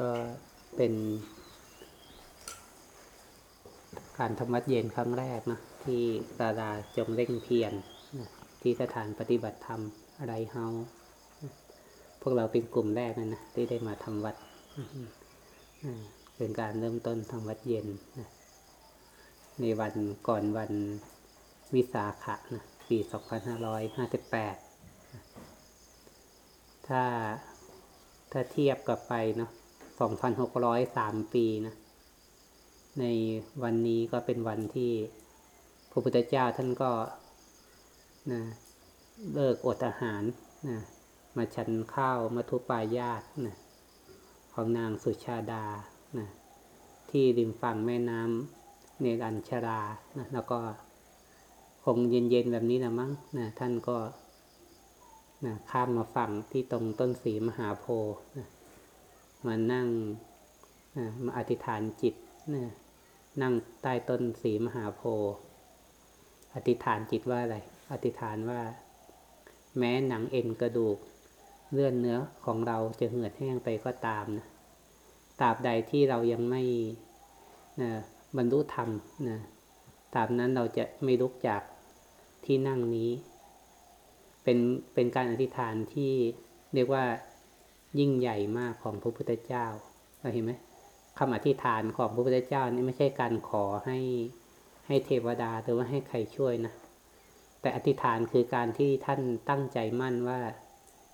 ก็เป็น การทำวัดเย็นครั้งแรกนะที่ดาราจงเร่งเพียรที่สถานปฏิบัติธรรมอะไรเฮาพวกเราเป็นกลุ่มแรกนะนะที่ได้มาทำวัดเป็นการเริ่มต้นทำวัดเย็นนะในวันก่อนวันวิสาขะนะปี2558 ถ้าถ้าเทียบกับไปเนาะ 2,603ปีนะ ในวันนี้ก็เป็นวันที่พระพุทธเจ้าท่านก็นะเลิกอดอาหารนะมาฉันข้าวมัทุปายาตนะของนางสุชาดานะที่ริมฝั่งแม่น้ำเนรัญชรานะแล้วก็คงเย็นๆแบบนี้นะมั้งนะท่านก็นะข้ามมาฝั่งที่ตรงต้นสีมหาโพธิ์นะ มานั่งมาอธิษฐานจิตนะนั่งใต้ต้นสีมหาโพธิ์อธิษฐานจิตว่าอะไร อธิษฐานว่า แม้หนังเอ็นกระดูก เลื่อนเนื้อของเราจะเหือดแห้งไปก็ตามนะตราบใดที่เรายังไม่นะบรรลุธรรมนะตราบนั้นเราจะไม่ลุกจากที่นั่งนี้ เป็นเป็นการอธิษฐานที่เรียกว่า ยิ่งใหญ่มากของพระพุทธเจ้าเราเห็นไหมคำอธิษฐานของพระพุทธเจ้านี่ไม่ใช่การขอให้ให้เทวดาหรือว่าให้ใครช่วยนะ แต่อธิษฐานคือการที่ท่านตั้งใจมั่นว่า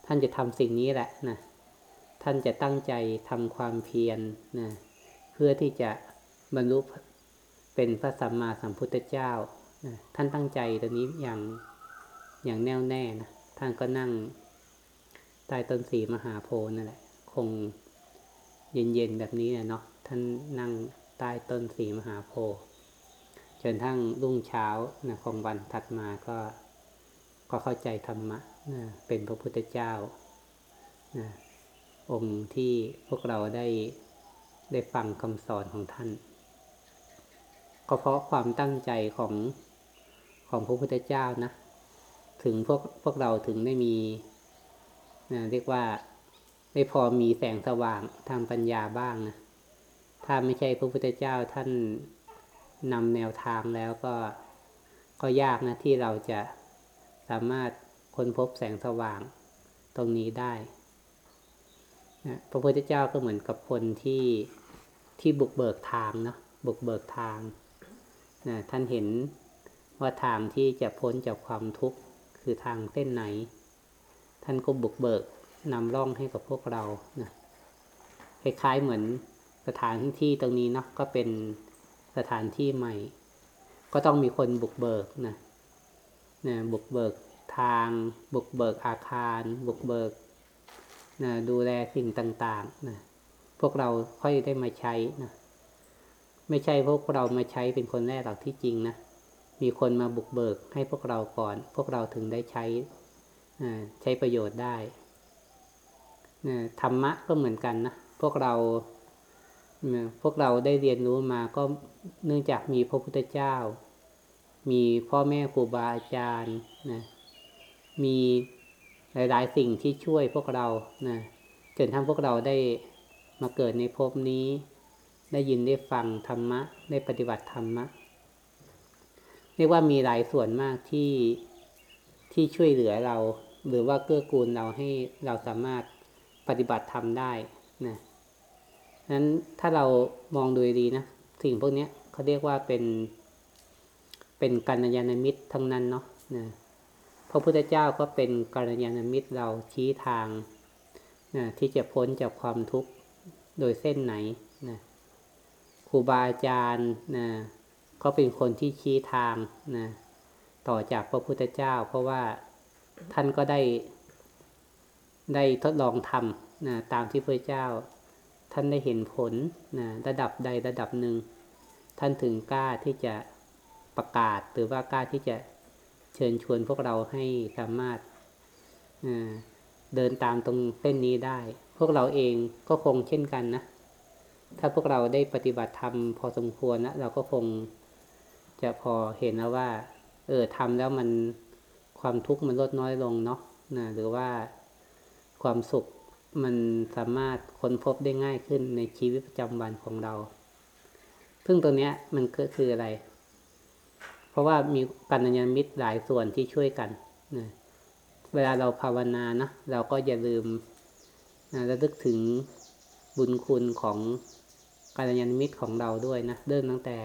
ท่านจะทำสิ่งนี้แหละนะท่านจะตั้งใจทำความเพียรนะเพื่อที่จะบรรลุเป็นพระสัมมาสัมพุทธเจ้านะท่านตั้งใจตรงนี้อย่างอย่างแน่วแน่นะท่านก็นั่ง ต้ต้นสีมหาโพนั่นแหละ คงเย็นๆแบบนี้เนาะท่านนั่งใต้ต้นสีมหาโพจนทั้งรุ่งเช้านะของวันถัดมาก็ก็เข้าใจธรรมะนะเป็นพระพุทธเจ้านะองค์ที่พวกเราได้ได้ฟังคำสอนของท่าน ก็เพราะความตั้งใจของของพระพุทธเจ้านะ ถึงพวกพวกเราถึงได้มี นะเรียกว่าได้พอมีแสงสว่างทางปัญญาบ้างนะถ้าไม่ใช่พระพุทธเจ้าท่านนำแนวทางแล้วก็ก็ยากนะที่เราจะสามารถค้นพบแสงสว่างตรงนี้ได้นะพระพุทธเจ้าก็เหมือนกับคนที่ที่บุกเบิกทางเนาะบุกเบิกทางนะท่านเห็นว่าทางที่จะพ้นจากความทุกข์คือทางเส้นไหน ท่านก็บุกเบิกนำร่องให้กับพวกเรานะคล้ายๆเหมือนสถานที่ตรงนี้เนาะก็เป็นสถานที่ใหม่ ก็ต้องมีคนบุกเบิกนะนะบุกเบิกทาง บุกเบิกอาคาร บุกเบิกนะดูแลสิ่งต่างๆนะพวกเราค่อยได้มาใช้นะไม่ใช่พวกเรามาใช้เป็นคนแรกหรอกที่จริงนะมีคนมาบุกเบิกให้พวกเราก่อน พวกเราถึงได้ใช้ ใช้ประโยชน์ได้ธรรมะก็เหมือนกันนะ พวกเราพวกเราได้เรียนรู้มาก็เนื่องจากมีพระพุทธเจ้า มีพ่อแม่ครูบาอาจารย์นะมีหลายๆสิ่งที่ช่วยพวกเรานะจนทำพวกเราได้มาเกิดในภพนี้ ได้ยินได้ฟังธรรมะ ได้ปฏิบัติธรรมะเรียกว่ามีหลายส่วนมากที่ที่ช่วยเหลือเรา หรือว่าเกื้อกูลเราให้เราสามารถปฏิบัติธรรมได้นะนั้นถ้าเรามองดูดีนะสิ่งพวกนี้เขาเรียกว่าเป็น เป็นกัลยาณมิตรทั้งนั้นเนาะนะพระพุทธเจ้าก็เป็นกัลยาณมิตรเราชี้ทางนะที่จะพ้นจากความทุกข์โดยเส้นไหนนะครูบาอาจารย์นะก็เป็นคนที่ชี้ทางนะต่อจากพระพุทธเจ้า เพราะว่า ท่านก็ได้ได้ทดลองทำนะตามที่พระเจ้า ท่านได้เห็นผลนะระดับใดระดับหนึ่ง ท่านถึงกล้าที่จะประกาศ หรือว่ากล้าที่จะเชิญชวนพวกเราให้สามารถเดินตามตรงเส้นนี้ได้ พวกเราเองก็คงเช่นกันนะ ถ้าพวกเราได้ปฏิบัติธรรมพอสมควรนะเราก็คงจะพอเห็นแล้วว่า เออทำแล้วมัน ความทุกข์มันลดน้อยลงเนาะนะหรือว่าความสุขมันสามารถค้นพบได้ง่ายขึ้นในชีวิตประจำวันของเรา ซึ่งตรงนี้มันก็คืออะไร เพราะว่ามีกัลยาณมิตรหลายส่วนที่ช่วยกันนะเวลาเราภาวนานะเราก็อย่าลืมนะระลึกถึงบุญคุณของกัลยาณมิตรของเราด้วยนะเริ่มตั้งแต่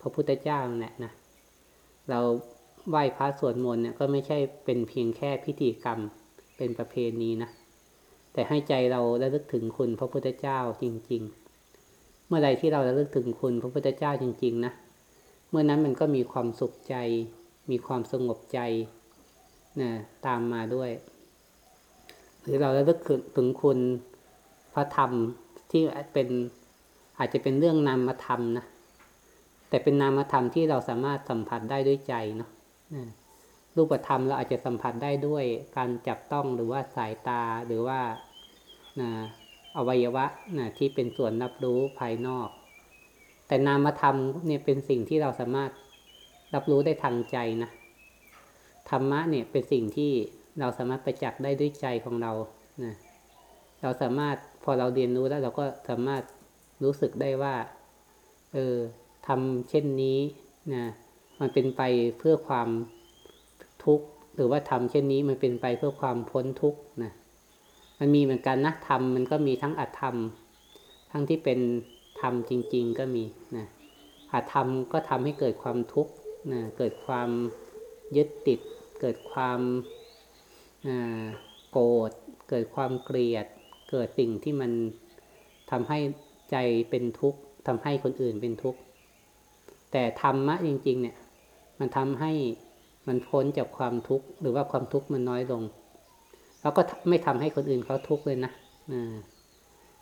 พระพุทธเจ้าแหละนะเรา ไหว้พระสวดมนต์เนี่ยก็ไม่ใช่เป็นเพียงแค่พิธีกรรมเป็นประเพณีนะ แต่ให้ใจเราระลึกถึงคุณพระพุทธเจ้าจริง ๆ เมื่อใดที่เราระลึกถึงคุณพระพุทธเจ้าจริง ๆ นะ เมื่อนั้นมันก็มีความสุขใจ มีความสงบใจนะตามมาด้วย หรือเราระลึกถึงคุณพระธรรมที่เป็นอาจจะเป็นเรื่องนามธรรมนะแต่เป็นนามธรรมที่เราสามารถสัมผัสได้ด้วยใจเนาะ รูปธรรมเราอาจจะสัมผัสได้ด้วยการจับต้องหรือว่าสายตาหรือว่าอวัยวะนะที่เป็นส่วนรับรู้ภายนอก แต่นามธรรมเนี่ยเป็นสิ่งที่เราสามารถรับรู้ได้ทางใจนะธรรมะเนี่ยเป็นสิ่งที่เราสามารถประจักษ์ได้ด้วยใจของเรานะเราสามารถพอเราเรียนรู้แล้วเราก็สามารถรู้สึกได้ว่า เออทำเช่นนี้นะ มันเป็นไปเพื่อความทุกข์หรือว่าทำเช่นนี้มันเป็นไปเพื่อความพ้นทุกข์นะมันมีเหมือนกันนะธรรมมันก็มีทั้งอัตธรรม ทั้งที่เป็นธรรมจริง ๆ ก็มีนะอธรรมก็ทำให้เกิดความทุกข์นะเกิดความยึดติด เกิดความโกรธเกิดความเกลียด เกิดสิ่งที่มันทำให้ใจเป็นทุกข์ทำให้คนอื่นเป็นทุกข์แต่ธรรมะจริง ๆ เนี่ย มันทำให้มันพ้นจากความทุกข์หรือว่าความทุกข์มันน้อยลง แล้วก็ไม่ทำให้คนอื่นเขาทุกข์เลยนะ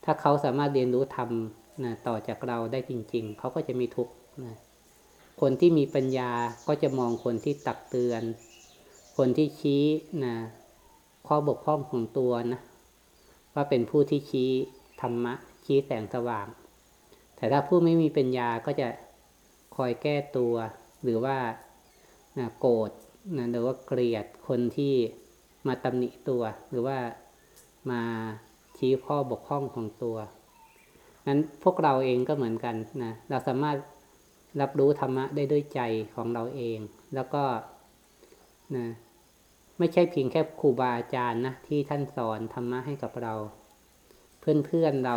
ถ้าเขาสามารถเรียนรู้ธรรมนะต่อจากเราได้จริง ๆ เขาก็จะมีทุกข์นะคนที่มีปัญญาก็จะมองคนที่ตักเตือน คนที่ชี้นะข้อบกพร่องของตัวนะว่าเป็นผู้ที่ชี้ธรรมะ ชี้แสงสว่าง แต่ถ้าผู้ไม่มีปัญญาก็จะคอยแก้ตัว หรือว่า โกรธนะหรือว่าเกลียดคนที่มาตำหนิตัว หรือว่ามาชี้ข้อบกพร่องของตัว นั้นพวกเราเองก็เหมือนกันนะเราสามารถรับรู้ธรรมะได้ด้วยใจของเราเอง แล้วก็นะไม่ใช่เพียงแค่ครูบาอาจารย์นะที่ท่านสอนธรรมะให้กับเรา เพื่อนๆเรา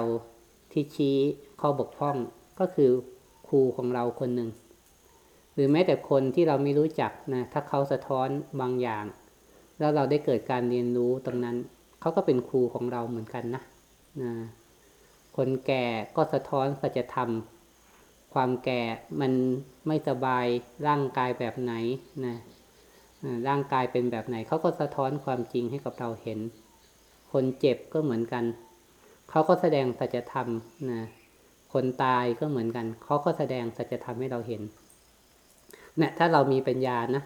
ที่ชี้ข้อบกพร่องก็คือครูของเราคนหนึ่ง หรือแม้แต่คนที่เราไม่รู้จักนะถ้าเขาสะท้อนบางอย่าง แล้วเราได้เกิดการเรียนรู้ตรงนั้น เขาก็เป็นครูของเราเหมือนกันนะนะคนแก่ก็สะท้อนสัจธรรม ความแก่มันไม่สบายร่างกายแบบไหนนะร่างกายเป็นแบบไหน เขาก็สะท้อนความจริงให้กับเราเห็น คนเจ็บก็เหมือนกัน เขาก็แสดงสัจธรรมนะคนตายก็เหมือนกัน เขาก็แสดงสัจธรรมให้เราเห็น เนี่ยถ้าเรามีปัญญานะ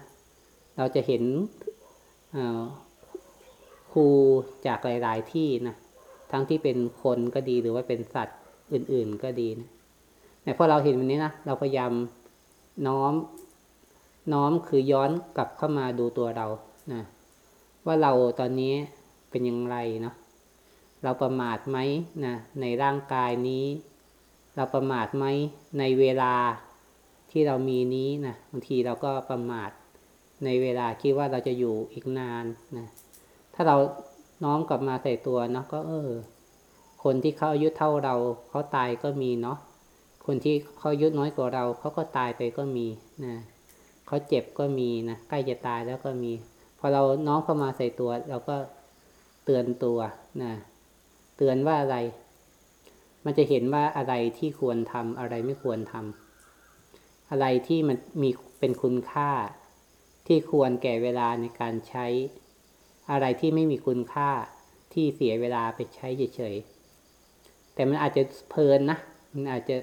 เราจะเห็นครูจากหลาย ๆ ที่นะทั้งที่เป็นคนก็ดีหรือว่าเป็นสัตว์อื่น ๆ ก็ดีนะเนี่ยพอเราเห็นวันนี้นะเราพยายามน้อมน้อมคือย้อนกลับเข้ามาดูตัวเรานะว่าเราตอนนี้เป็นยังไงเนาะเราประมาทไหมนะในร่างกายนี้ เราประมาทไหมในเวลา ที่เรามีนี้นะบางทีเราก็ประมาทในเวลาคิดว่าเราจะอยู่อีกนานนะถ้าเราน้อมกลับมาใส่ตัวเนาะก็เออ คนที่เขาอายุเท่าเราเขาตายก็มีเนาะคนที่เขาอายุน้อยกว่าเราเขาก็ตายไปก็มีนะเขาเจ็บก็มีนะใกล้จะตายแล้วก็มีพอเราน้อมเข้ามาใส่ตัว เราก็เตือนตัวนะเตือนว่าอะไร มันจะเห็นว่าอะไรที่ควรทำอะไรไม่ควรทำ อะไรที่มันมีเป็นคุณค่า ที่ควรแก่เวลาในการใช้ อะไรที่ไม่มีคุณค่าที่เสียเวลาไปใช้เฉยๆแต่มันอาจจะเพลินนะมันอาจจะ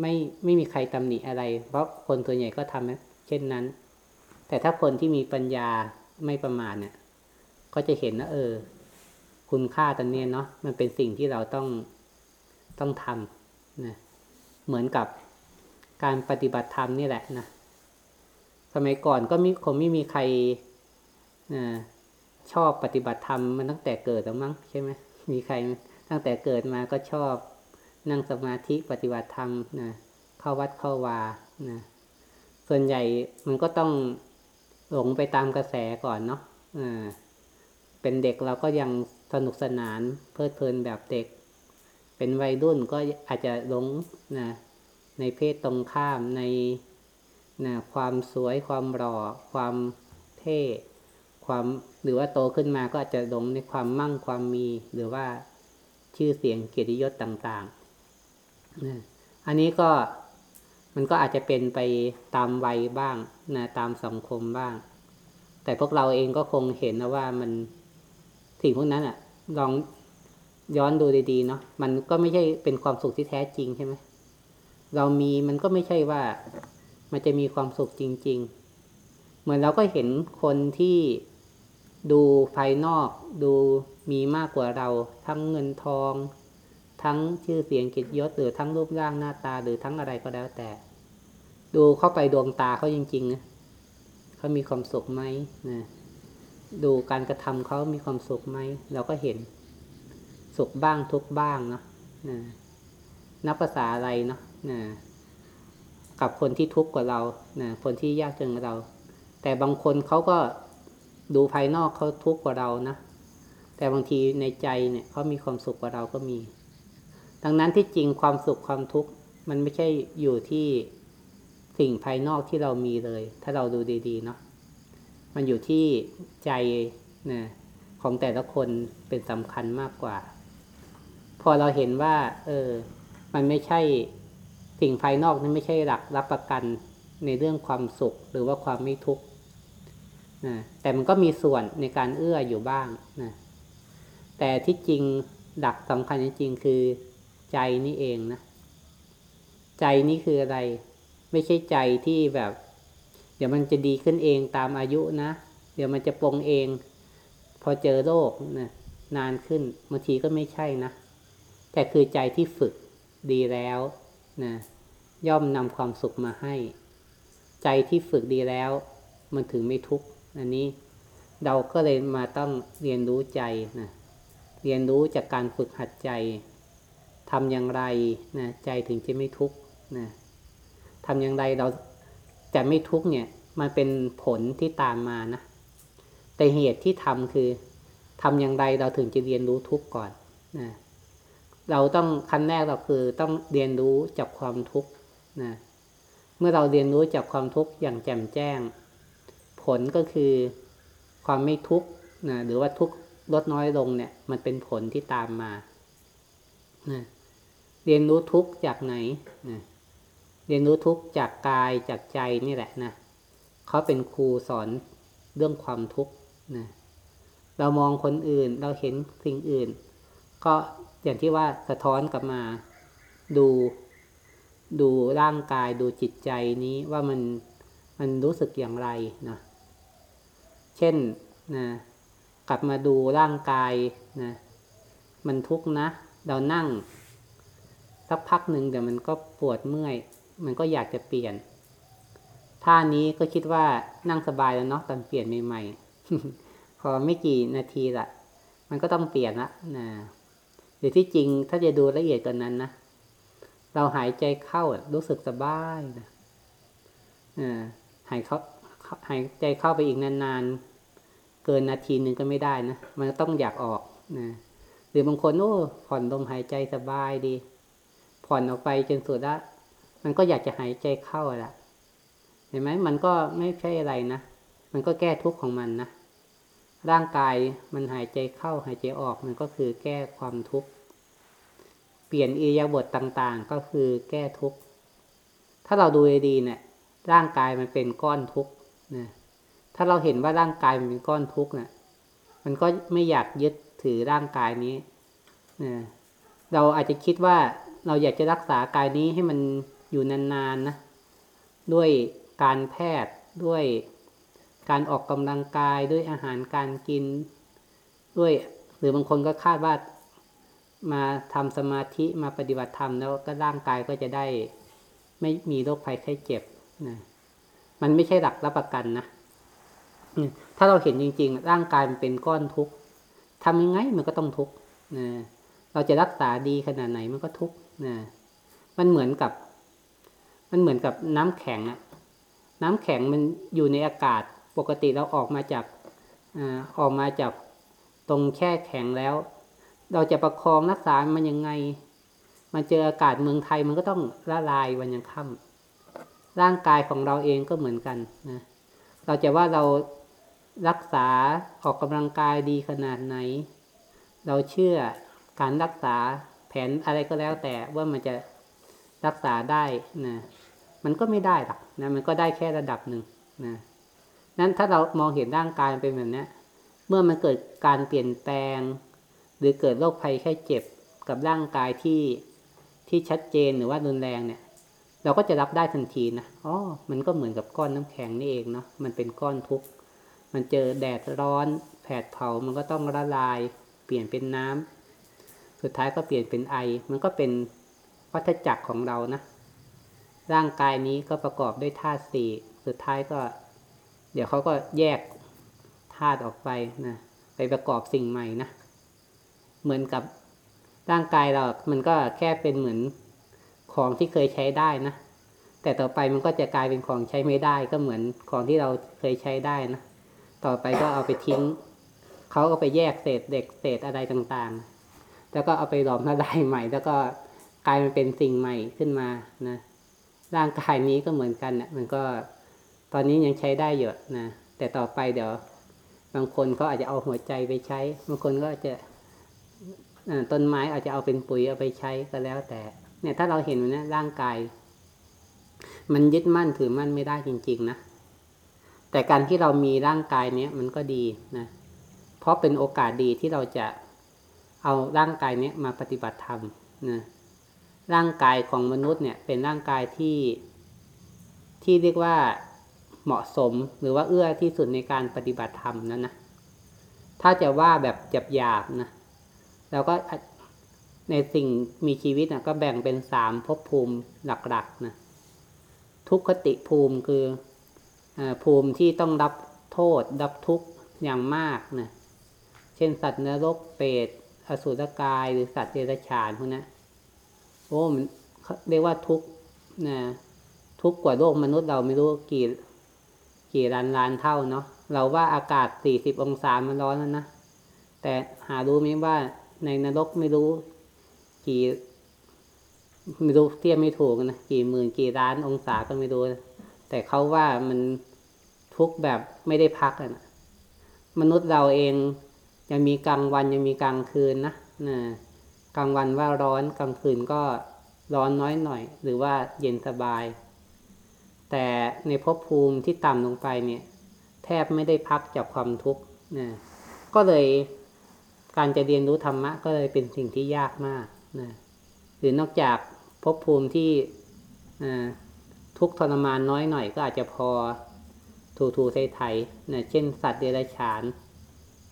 ไม่ไม่มีใครตำหนิอะไร เพราะคนส่วนใหญ่ก็ทำเช่นนั้น แต่ถ้าคนที่มีปัญญาไม่ประมาทเนี่ย ก็จะเห็นนะเออ คุณค่าตอนนี้เนาะมันเป็นสิ่งที่เราต้องต้องทำนะเหมือนกับ การปฏิบัติธรรมนี่แหละนะสมัยก่อนก็มีคงไม่มีใครนะชอบปฏิบัติธรรมมันตั้งแต่เกิดแล้วมั้งใช่ไหมมีใครตั้งแต่เกิดมาก็ชอบนั่งสมาธิปฏิบัติธรรมนะเข้าวัดเข้าวานะส่วนใหญ่มันก็ต้องหลงไปตามกระแสก่อนเนาะอ่าเป็นเด็กเราก็ยังสนุกสนานเพลิดเพลินแบบเด็ก เป็นวัยรุ่นก็อาจจะหลงนะ ในเพศตรงข้ามในนะความสวยความหล่อความเท่ความหรือว่าโตขึ้นมาก็อาจจะหลงในความมั่งความมี หรือว่าชื่อเสียงเกียรติยศต่างๆนะอันนี้ก็มันก็อาจจะเป็นไปตามวัยบ้างนะตามสังคมบ้าง แต่พวกเราเองก็คงเห็นนะว่ามันสิ่งพวกนั้นอะลองย้อนดูดีๆเนาะมันก็ไม่ใช่เป็นความสุขที่แท้จริงใช่ไหม เรามีมันก็ไม่ใช่ว่ามันจะมีความสุขจริง ๆ เหมือนเราก็เห็นคนที่ดูภายนอกดูมีมากกว่าเรา ทั้งเงินทอง ทั้งชื่อเสียงกิจยศหรือทั้งรูปร่างหน้าตาหรือทั้งอะไรก็แล้วแต่ ดูเข้าไปดวงตาเขาจริงๆนะเขามีความสุขไหมนะดูการกระทำเขามีความสุขไหมเราก็เห็น สุขบ้างทุกบ้างเนาะนะนับภาษาอะไรเนาะ นะกับคนที่ทุกข์กว่าเรานะคนที่ยากจนกว่าเรา แต่บางคนเขาก็ดูภายนอกเขาทุกข์กว่าเรานะ แต่บางทีในใจเนี่ยเขามีความสุขกว่าเราก็มี ดังนั้นที่จริงความสุขความทุกข์มันไม่ใช่อยู่ที่สิ่งภายนอกที่เรามีเลย ถ้าเราดูดีๆเนาะ มันอยู่ที่ใจนะของแต่ละคนเป็นสำคัญมากกว่า พอเราเห็นว่า เออ มันไม่ใช่ สิ่งภายนอกนั้นไม่ใช่หลักรับประกันในเรื่องความสุขหรือว่าความไม่ทุกข์นะแต่มันก็มีส่วนในการเอื้ออยู่บ้างนะแต่ที่จริงหลักสำคัญจริงๆคือใจนี่เองนะใจนี่คืออะไร ไม่ใช่ใจที่แบบ เดี๋ยวมันจะดีขึ้นเองตามอายุนะเดี๋ยวมันจะปรงเอง พอเจอโรคนะนานขึ้นบางทีก็ไม่ใช่นะแต่คือใจที่ฝึกดีแล้ว นะย่อมนำความสุขมาให้ ใจที่ฝึกดีแล้ว มันถึงไม่ทุกข์อันนี้เราก็เลยมาต้องเรียนรู้ใจนะเรียนรู้จากการฝึกหัดใจทำอย่างไรนะใจถึงจะไม่ทุกข์นะทำอย่างไรเราจะไม่ทุกข์เนี่ย มันเป็นผลที่ตามมานะแต่เหตุที่ทำคือทำอย่างไรเราถึงจะเรียนรู้ทุกข์ก่อนนะ เราต้องขั้นแรกเราคือต้องเรียนรู้จากความทุกข์นะเมื่อเราเรียนรู้จากความทุกข์อย่างแจ่มแจ้ง ผลก็คือความไม่ทุกข์นะหรือว่าทุกข์ลดน้อยลงเนี่ย มันเป็นผลที่ตามมานะเรียนรู้ทุกข์จากไหนนะเรียนรู้ทุกข์จากกายจากใจนี่แหละนะเขาเป็นครูสอนเรื่องความทุกข์นะเรามองคนอื่นเราเห็นสิ่งอื่น ก็ อย่างที่ว่าสะท้อนกลับมาดู ดูร่างกายดูจิตใจนี้ว่ามันมันรู้สึกอย่างไรนะเช่นนะกลับมาดูร่างกายนะมันทุกข์นะ เรานั่ง สักพักหนึ่งเดี๋ยวมันก็ปวดเมื่อย มันก็อยากจะเปลี่ยนท่านี้ก็คิดว่านั่งสบายแล้วเนาะตอนเปลี่ยนใหม่ๆพอไม่กี่นาทีละมันก็ต้องเปลี่ยนละนะ หรือที่จริงถ้าจะดูละเอียดกว่านนั้นนะเราหายใจเข้ารู้สึกสบายนะหายเข้าหายใจเข้าไปอีกนานๆ เกินนาทีหนึ่งก็ไม่ได้นะ มันต้องอยากออกนะหรือบางคนโอ้ผ่อนลมหายใจสบายดี ผ่อนออกไปจนสุดละมันก็อยากจะหายใจเข้าละเห็นไหมมันก็ไม่ใช่อะไรนะ มันก็แก้ทุกข์ของมันนะ ร่างกายมันหายใจเข้าหายใจออกมันก็คือแก้ความทุกข์เปลี่ยนอิยาบทต่างๆ ก็คือแก้ทุกข์ถ้าเราดูดีเนี่ยร่างกายมันเป็นก้อนทุกข์นะถ้าเราเห็นว่าร่างกายมันเป็นก้อนทุกข์เนี่ยมันก็ไม่อยากยึดถือร่างกายนี้นะเราอาจจะคิดว่าเราอยากจะรักษากายนี้ให้มันอยู่นานๆนนะด้วยการแพทย์ด้วย การออกกำลังกายด้วยอาหารการกินด้วย หรือบางคนก็คาดว่ามาทำสมาธิมาปฏิบัติธรรมแล้วก็ร่างกายก็จะได้ ไม่มีโรคภัยไข้เจ็บนะมันไม่ใช่หลักรับประกันนะถ้าเราเห็นจริง ๆ ร่างกายมันเป็นก้อนทุกข์ทำยังไงมันก็ต้องทุกข์นะเราจะรักษาดีขนาดไหนมันก็ทุกข์นะมันเหมือนกับ มันเหมือนกับน้ำแข็งอะน้ำแข็งมันอยู่ในอากาศ ปกติเราออกมาจากอออกมาจากตรงแช่แข็งแล้ว เราจะประคองรักษามันยังไง มันเจออากาศเมืองไทยมันก็ต้องละลายวันยังค่ำร่างกายของเราเองก็เหมือนกันนะเราจะว่าเรารักษาออกกำลังกายดีขนาดไหน เราเชื่อการรักษาแผนอะไรก็แล้วแต่ว่ามันจะรักษาได้นะมันก็ไม่ได้หรอกนะมันก็ได้แค่ระดับหนึ่งนะ นั้นถ้าเรามองเห็นร่างกายเป็นแบบนี้เมื่อมันเกิดการเปลี่ยนแปลง หรือเกิดโรคภัยแค่เจ็บกับร่างกายที่ที่ชัดเจนหรือว่ารุนแรงเนี่ย เราก็จะรับได้ทันทีนะอ๋อมันก็เหมือนกับก้อนน้ำแข็งนี่เองเนาะมันเป็นก้อนทุกข์มันเจอแดดร้อนแผดเผามันก็ต้องละลาย เปลี่ยนเป็นน้ำสุดท้ายก็เปลี่ยนเป็นไอ มันก็เป็นวัฏจักรของเรานะร่างกายนี้ก็ประกอบด้วยธาตุสี่สุดท้ายก็ เดี๋ยวเขาก็แยกธาตุออกไปนะไปประกอบสิ่งใหม่นะเหมือนกับร่างกายเรา มันก็แค่เป็นเหมือนของที่เคยใช้ได้นะแต่ต่อไปมันก็จะกลายเป็นของใช้ไม่ได้ ก็เหมือนของที่เราเคยใช้ได้นะต่อไปก็เอาไปทิ้งเขาก็ไปแยกเศษเด็กเศษอะไรต่างๆ แล้วก็เอาไปหลอมละลายใหม่ แล้วก็กลายมาเป็นสิ่งใหม่ขึ้นมานะร่างกายนี้ก็เหมือนกันนะมันก็ ตอนนี้ยังใช้ได้อยู่นะ แต่ต่อไปเดี๋ยว บางคนเขาอาจจะเอาหัวใจไปใช้ บางคนก็จะต้นไม้อาจจะเอาเป็นปุ๋ยเอาไปใช้ก็แล้วแต่ เนี่ยถ้าเราเห็นนะร่างกาย มันยึดมั่นถือมั่นไม่ได้จริง ๆ นะ แต่การที่เรามีร่างกายเนี้ยมันก็ดีนะ เพราะเป็นโอกาสดีที่เราจะเอาร่างกายเนี้ยมาปฏิบัติธรรมนะร่างกายของมนุษย์เนี่ยเป็นร่างกายที่ที่เรียกว่า เหมาะสมหรือว่าเอื้อที่สุดในการปฏิบัติธรรมนั้นนะถ้าจะว่าแบบจับหยาบนะเราก็ในสิ่งมีชีวิตนะก็แบ่งเป็นสามภพภูมิหลักๆนะทุกขติภูมิคืออภูมิที่ต้องรับโทษรับทุกข์อย่างมากนะเช่นสัตว์นรกเปรตอสุรกายหรือสัตว์เดรัจฉานพวกนี้โอ้มันเรียกว่าทุกข์นะทุกข์กว่าโลกมนุษย์เราไม่รู้กี่ กี่ล้านล้านเท่าเนาะเราว่าอากาศสี่สิบองศามันร้อนแล้วนะ แต่หารู้ไหมว่าในนรกไม่รู้ กี่ไม่รู้เทียบไม่ถูกนะกี่หมื่นกี่ล้านองศาก็ไม่รู้แต่เขาว่ามันทุกแบบไม่ได้พักนะมนุษย์เราเองยังมีกลางวันยังมีกลางคืนนะนะกลางวันว่าร้อนกลางคืนก็ร้อนน้อยหน่อย หรือว่าเย็นสบาย แต่ในภพภูมิที่ต่ำลงไปเนี่ย แทบไม่ได้พักจากความทุกข์นะก็เลยการจะเรียนรู้ธรรมะก็เลยเป็นสิ่งที่ยากมากนะหรือนอกจากภพภูมิที่ทุกทรมานน้อยหน่อยก็อาจจะพอถูถูไทยไทนะเช่นสัตว์เดรัจฉาน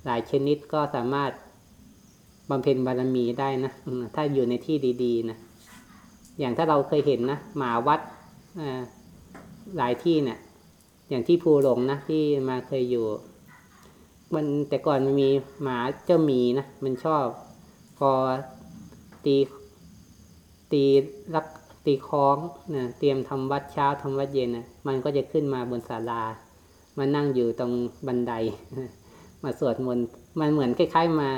หลายชนิดก็สามารถบำเพ็ญบารมีได้นะ ถ้าอยู่ในที่ดี ๆ นะ อย่างถ้าเราเคยเห็นนะ หมาวัด หลายที่เนะี่ย อย่างที่ภูหลงนะที่มาเคยอยู่ มันแต่ก่อนมันมีหมาเจ้าหมีนะมันชอบพอตีตีรักตีคล้องนะเตรียมทำวัดเช้าทำวัดเย็นนะมันก็จะขึ้นมาบนศาลามานั่งอยู่ตรงบันได มาสวดมนต์มันเหมือนคล้ายๆมา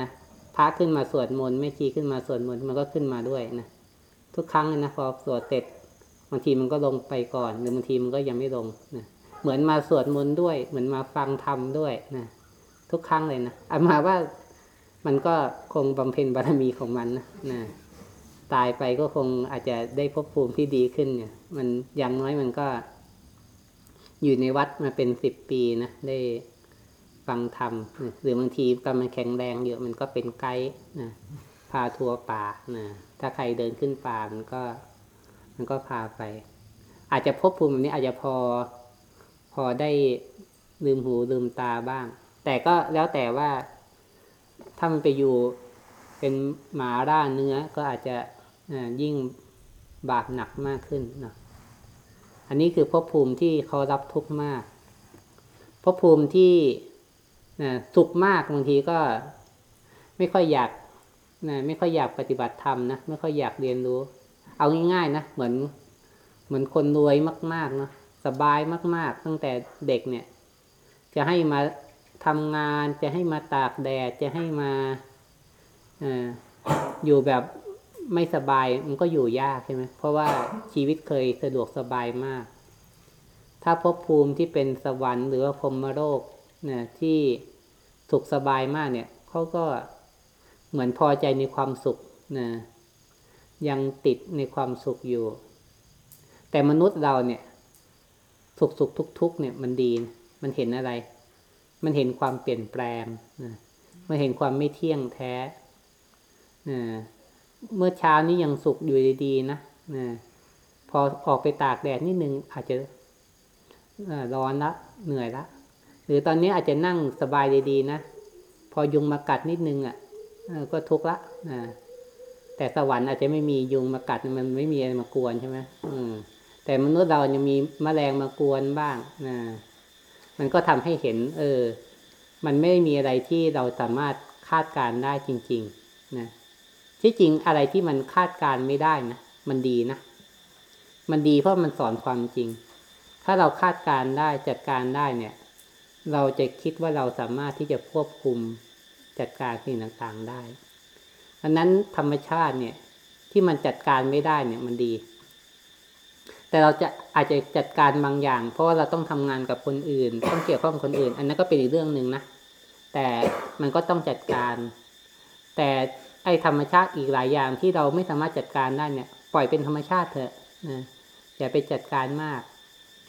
พระขึ้นมาสวดมนต์แม่ชีขึ้นมาสวดมนต์มันก็ขึ้นมาด้วยนะทุกครั้งนะพอสวดเสร็จ บางทีมันก็ลงไปก่อน หรือบางทีมันก็ยังไม่ลงนะเหมือนมาสวดมนต์ด้วย เหมือนมาฟังธรรมด้วยนะทุกครั้งเลยนะอามาว่ามันก็คงบำเพ็ญบารมีของมันนะนะตายไปก็คงอาจจะได้พบภูมิที่ดีขึ้นเนี่ย มันอย่างน้อยมันก็ อยู่ในวัดมาเป็นสิบปีนะได้ฟังธรรมหรือบางทีกำลังแข็งแรงเยอะมันก็เป็นไกด์นะพาทัวร์ป่านะถ้าใครเดินขึ้นป่ามันก็ มันก็พาไป อาจจะพบภูมิแบบนี้อาจจะพอพอได้ลืมหูลืมตาบ้าง แต่ก็แล้วแต่ว่าถ้ามันไปอยู่เป็นหมาร่าเนื้อก็อาจจะยิ่งบาปหนักมากขึ้นนะอันนี้คือภพภูมิที่เขารับทุกข์มากภพภูมิที่สุขมากบางทีก็ไม่ค่อยอยากไม่ค่อยอยากปฏิบัติธรรมนะไม่ค่อยอยากเรียนรู้ เอาง่ายๆนะเหมือน เหมือนคนรวยมากๆเนาะสบายมาก ๆ ตั้งแต่เด็กเนี่ย จะให้มาทำงานจะให้มาตากแดดจะให้มาออยู่แบบไม่สบายมันก็อยู่ยากใช่ไหมเพราะว่าชีวิตเคยสะดวกสบายมาก ถ้าภพภูมิที่เป็นสวรรค์หรือว่าพรมโลกเนี่ยที่สุขสบายมากเนี่ยเขาก็เหมือนพอใจในความสุขนะ ยังติดในความสุขอยู่ แต่มนุษย์เราเนี่ย สุขสุขทุกทุกเนี่ยมันดี มันเห็นอะไร มันเห็นความเปลี่ยนแปลงนะมันเห็นความไม่เที่ยงแท้นะเมื่อเช้านี้ยังสุขอยู่ดีๆนะนะพอออกไปตากแดดนิดนึงอาจจะร้อนละเหนื่อยละหรือตอนนี้อาจจะนั่งสบายดีๆนะ พอยุงมากัดนิดนึงอะก็ทุกข์ละนะ แต่สวรรค์อาจจะไม่มียุงมากัดมันไม่มีอะไรมากวนใช่ไหมอืมแต่มนุษย์เรายังมีแมลงมากวนบ้างนะมันก็ทำให้เห็น เออ มันไม่มีอะไรที่เราสามารถคาดการได้จริง ๆ นะที่จริงอะไรที่มันคาดการไม่ได้นะมันดีนะมันดีเพราะมันสอนความจริง ถ้าเราคาดการได้จัดการได้เนี่ย เราจะคิดว่าเราสามารถที่จะควบคุมจัดการสิ่งต่างๆได้ ดังนั้นธรรมชาติเนี่ย ที่มันจัดการไม่ได้เนี่ยมันดี แต่เราจะอาจจะจัดการบางอย่าง เพราะว่าเราต้องทำงานกับคนอื่น ต้องเกี่ยวข้องกับคนอื่น อันนั้นก็เป็นอีกเรื่องหนึ่งนะแต่มันก็ต้องจัดการ แต่ไอธรรมชาติอีกหลายอย่างที่เราไม่สามารถจัดการได้เนี่ย ปล่อยเป็นธรรมชาติเถอะนะอย่าไปจัดการมาก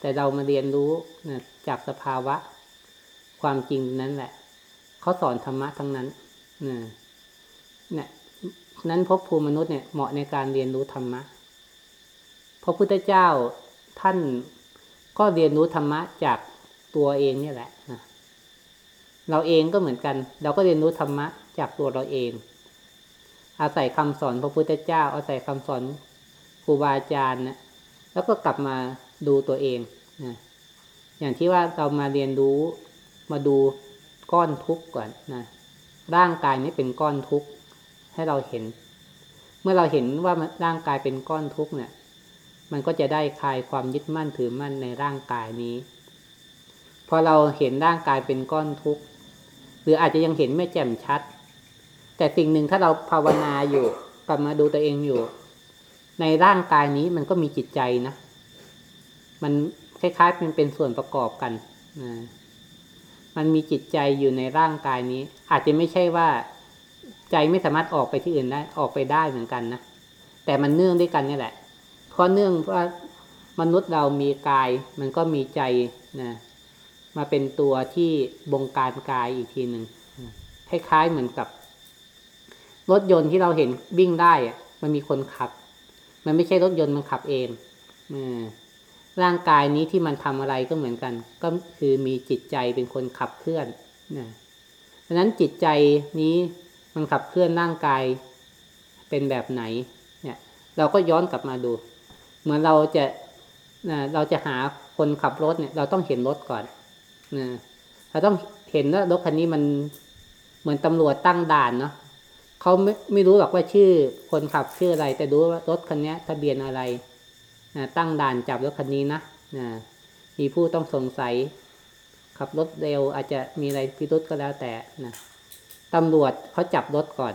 แต่เรามาเรียนรู้นะจากสภาวะ ความจริงนั้นแหละเขาสอนธรรมะทั้งนั้นนะเนี่ย นั้นภพภูมิมนุษย์เนี่ยเหมาะในการเรียนรู้ธรรมะพระพุทธเจ้าท่านก็เรียนรู้ธรรมะจากตัวเองเนี่ยแหละนะเราเองก็เหมือนกัน เราก็เรียนรู้ธรรมะจากตัวเราเอง อาศัยคำสอนพระพุทธเจ้า อาศัยคำสอนครูบาอาจารย์นะแล้วก็กลับมาดูตัวเองนะอย่างที่ว่าเรามาเรียนรู้มาดูก้อนทุกข์ก่อนนะร่างกายนี้เป็นก้อนทุกข์ ให้เราเห็น เมื่อเราเห็นว่าร่างกายเป็นก้อนทุกข์เนี่ย มันก็จะได้คลายความยึดมั่นถือมั่นในร่างกายนี้ พอเราเห็นร่างกายเป็นก้อนทุกข์หรืออาจจะยังเห็นไม่แจ่มชัด แต่สิ่งหนึ่งถ้าเราภาวนาอยู่กลับมาดูตัวเองอยู่ ในร่างกายนี้มันก็มีจิตใจนะ มันคล้ายๆเป็นเป็นส่วนประกอบกันนะมันมีจิตใจอยู่ในร่างกายนี้ อาจจะไม่ใช่ว่า ใจไม่สามารถออกไปที่อื่นได้ออกไปได้เหมือนกันนะแต่มันเนื่องด้วยกันนี่แหละ เพราะเนื่องว่ามนุษย์เรามีกาย มันก็มีใจนะมาเป็นตัวที่บงการกายอีกทีหนึ่งคล้ายๆเหมือนกับ รถยนต์ที่เราเห็นวิ่งได้อะมันมีคนขับ มันไม่ใช่รถยนต์มันขับเองอร่างกายนี้ที่มันทำอะไรก็เหมือนกัน ก็คือมีจิตใจเป็นคนขับเคลื่อนนะดังนั้นจิตใจนี้ มันขับเคลื่อนร่างกายเป็นแบบไหน เนี่ย เราก็ย้อนกลับมาดู เหมือนเราจะเราจะหาคนขับรถเนี่ย เราต้องเห็นรถก่อนนะเราต้องเห็นว่ารถคันนี้มันเหมือนตำรวจตั้งด่านเนาะเขาไม่ไม่รู้หรอกว่าชื่อคนขับชื่ออะไร แต่รู้ว่ารถคันนี้ทะเบียนอะไรนะตั้งด่านจับรถคันนี้นะนะมีผู้ต้องสงสัย ขับรถเร็วอาจจะมีอะไรพิรุษก็แล้วแต่นะ ตำรวจเขาจับรถก่อน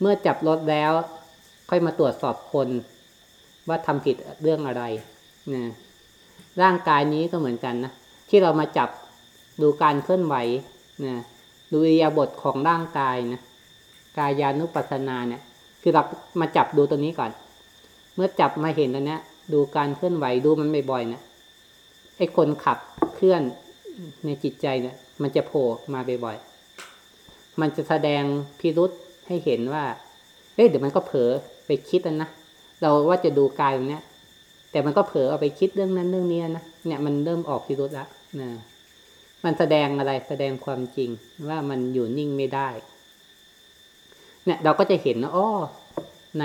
เมื่อจับรถแล้ว ค่อยมาตรวจสอบคน ว่าทำผิดเรื่องอะไรนะร่างกายนี้ก็เหมือนกันนะที่เรามาจับดูการเคลื่อนไหวนะดูอิริยาบถของร่างกายนะกายานุปัสสนาเนี่ย คือเรามาจับดูตัวนี้ก่อน เมื่อจับมาเห็นตัวเนี้ยดูการเคลื่อนไหวดูมันบ่อยๆนะไอ้คนขับเคลื่อนในจิตใจเนี่ยมันจะโผล่มาบ่อยๆ มันจะแสดงพิรุษให้เห็นว่า เอ้ยเดี๋ยวมันก็เผลอไปคิดนะ เราว่าจะดูกายตรงเนี้ยแต่มันก็เผลอเอาไปคิดเรื่องนั้นเรื่องนี้นะ เนี่ยมันเริ่มออกพิรุษล้วนะมันแสดงอะไรแสดงความจริงว่ามันอยู่นิ่งไม่ได้ เนี่ยเราก็จะเห็นนะอ้อใน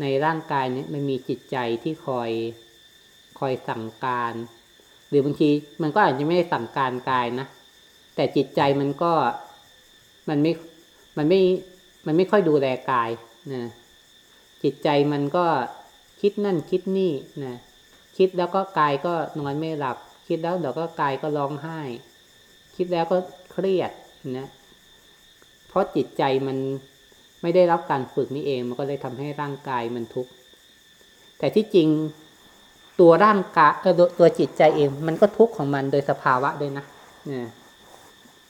ในร่างกายเนี่ยมันมีจิตใจที่คอยคอยสั่งการ หรือบางทีมันก็อาจจะไม่ได้สั่งการกายนะ แต่จิตใจมันก็ มันไม่มันไม่มันไม่ค่อยดูแลกายนะจิตใจมันก็คิดนั่นคิดนี่นะคิดแล้วก็กายก็นอนไม่หลับ คิดแล้วเดี๋ยวก็กายก็ร้องไห้ คิดแล้วก็เครียดนะเพราะจิตใจมันไม่ได้รับการฝึกนี่เอง มันก็เลยทำให้ร่างกายมันทุกข์แต่ที่จริงตัวร่างกายตัวจิตใจเอง มันก็ทุกข์ของมันโดยสภาวะด้วยนะเนี่ย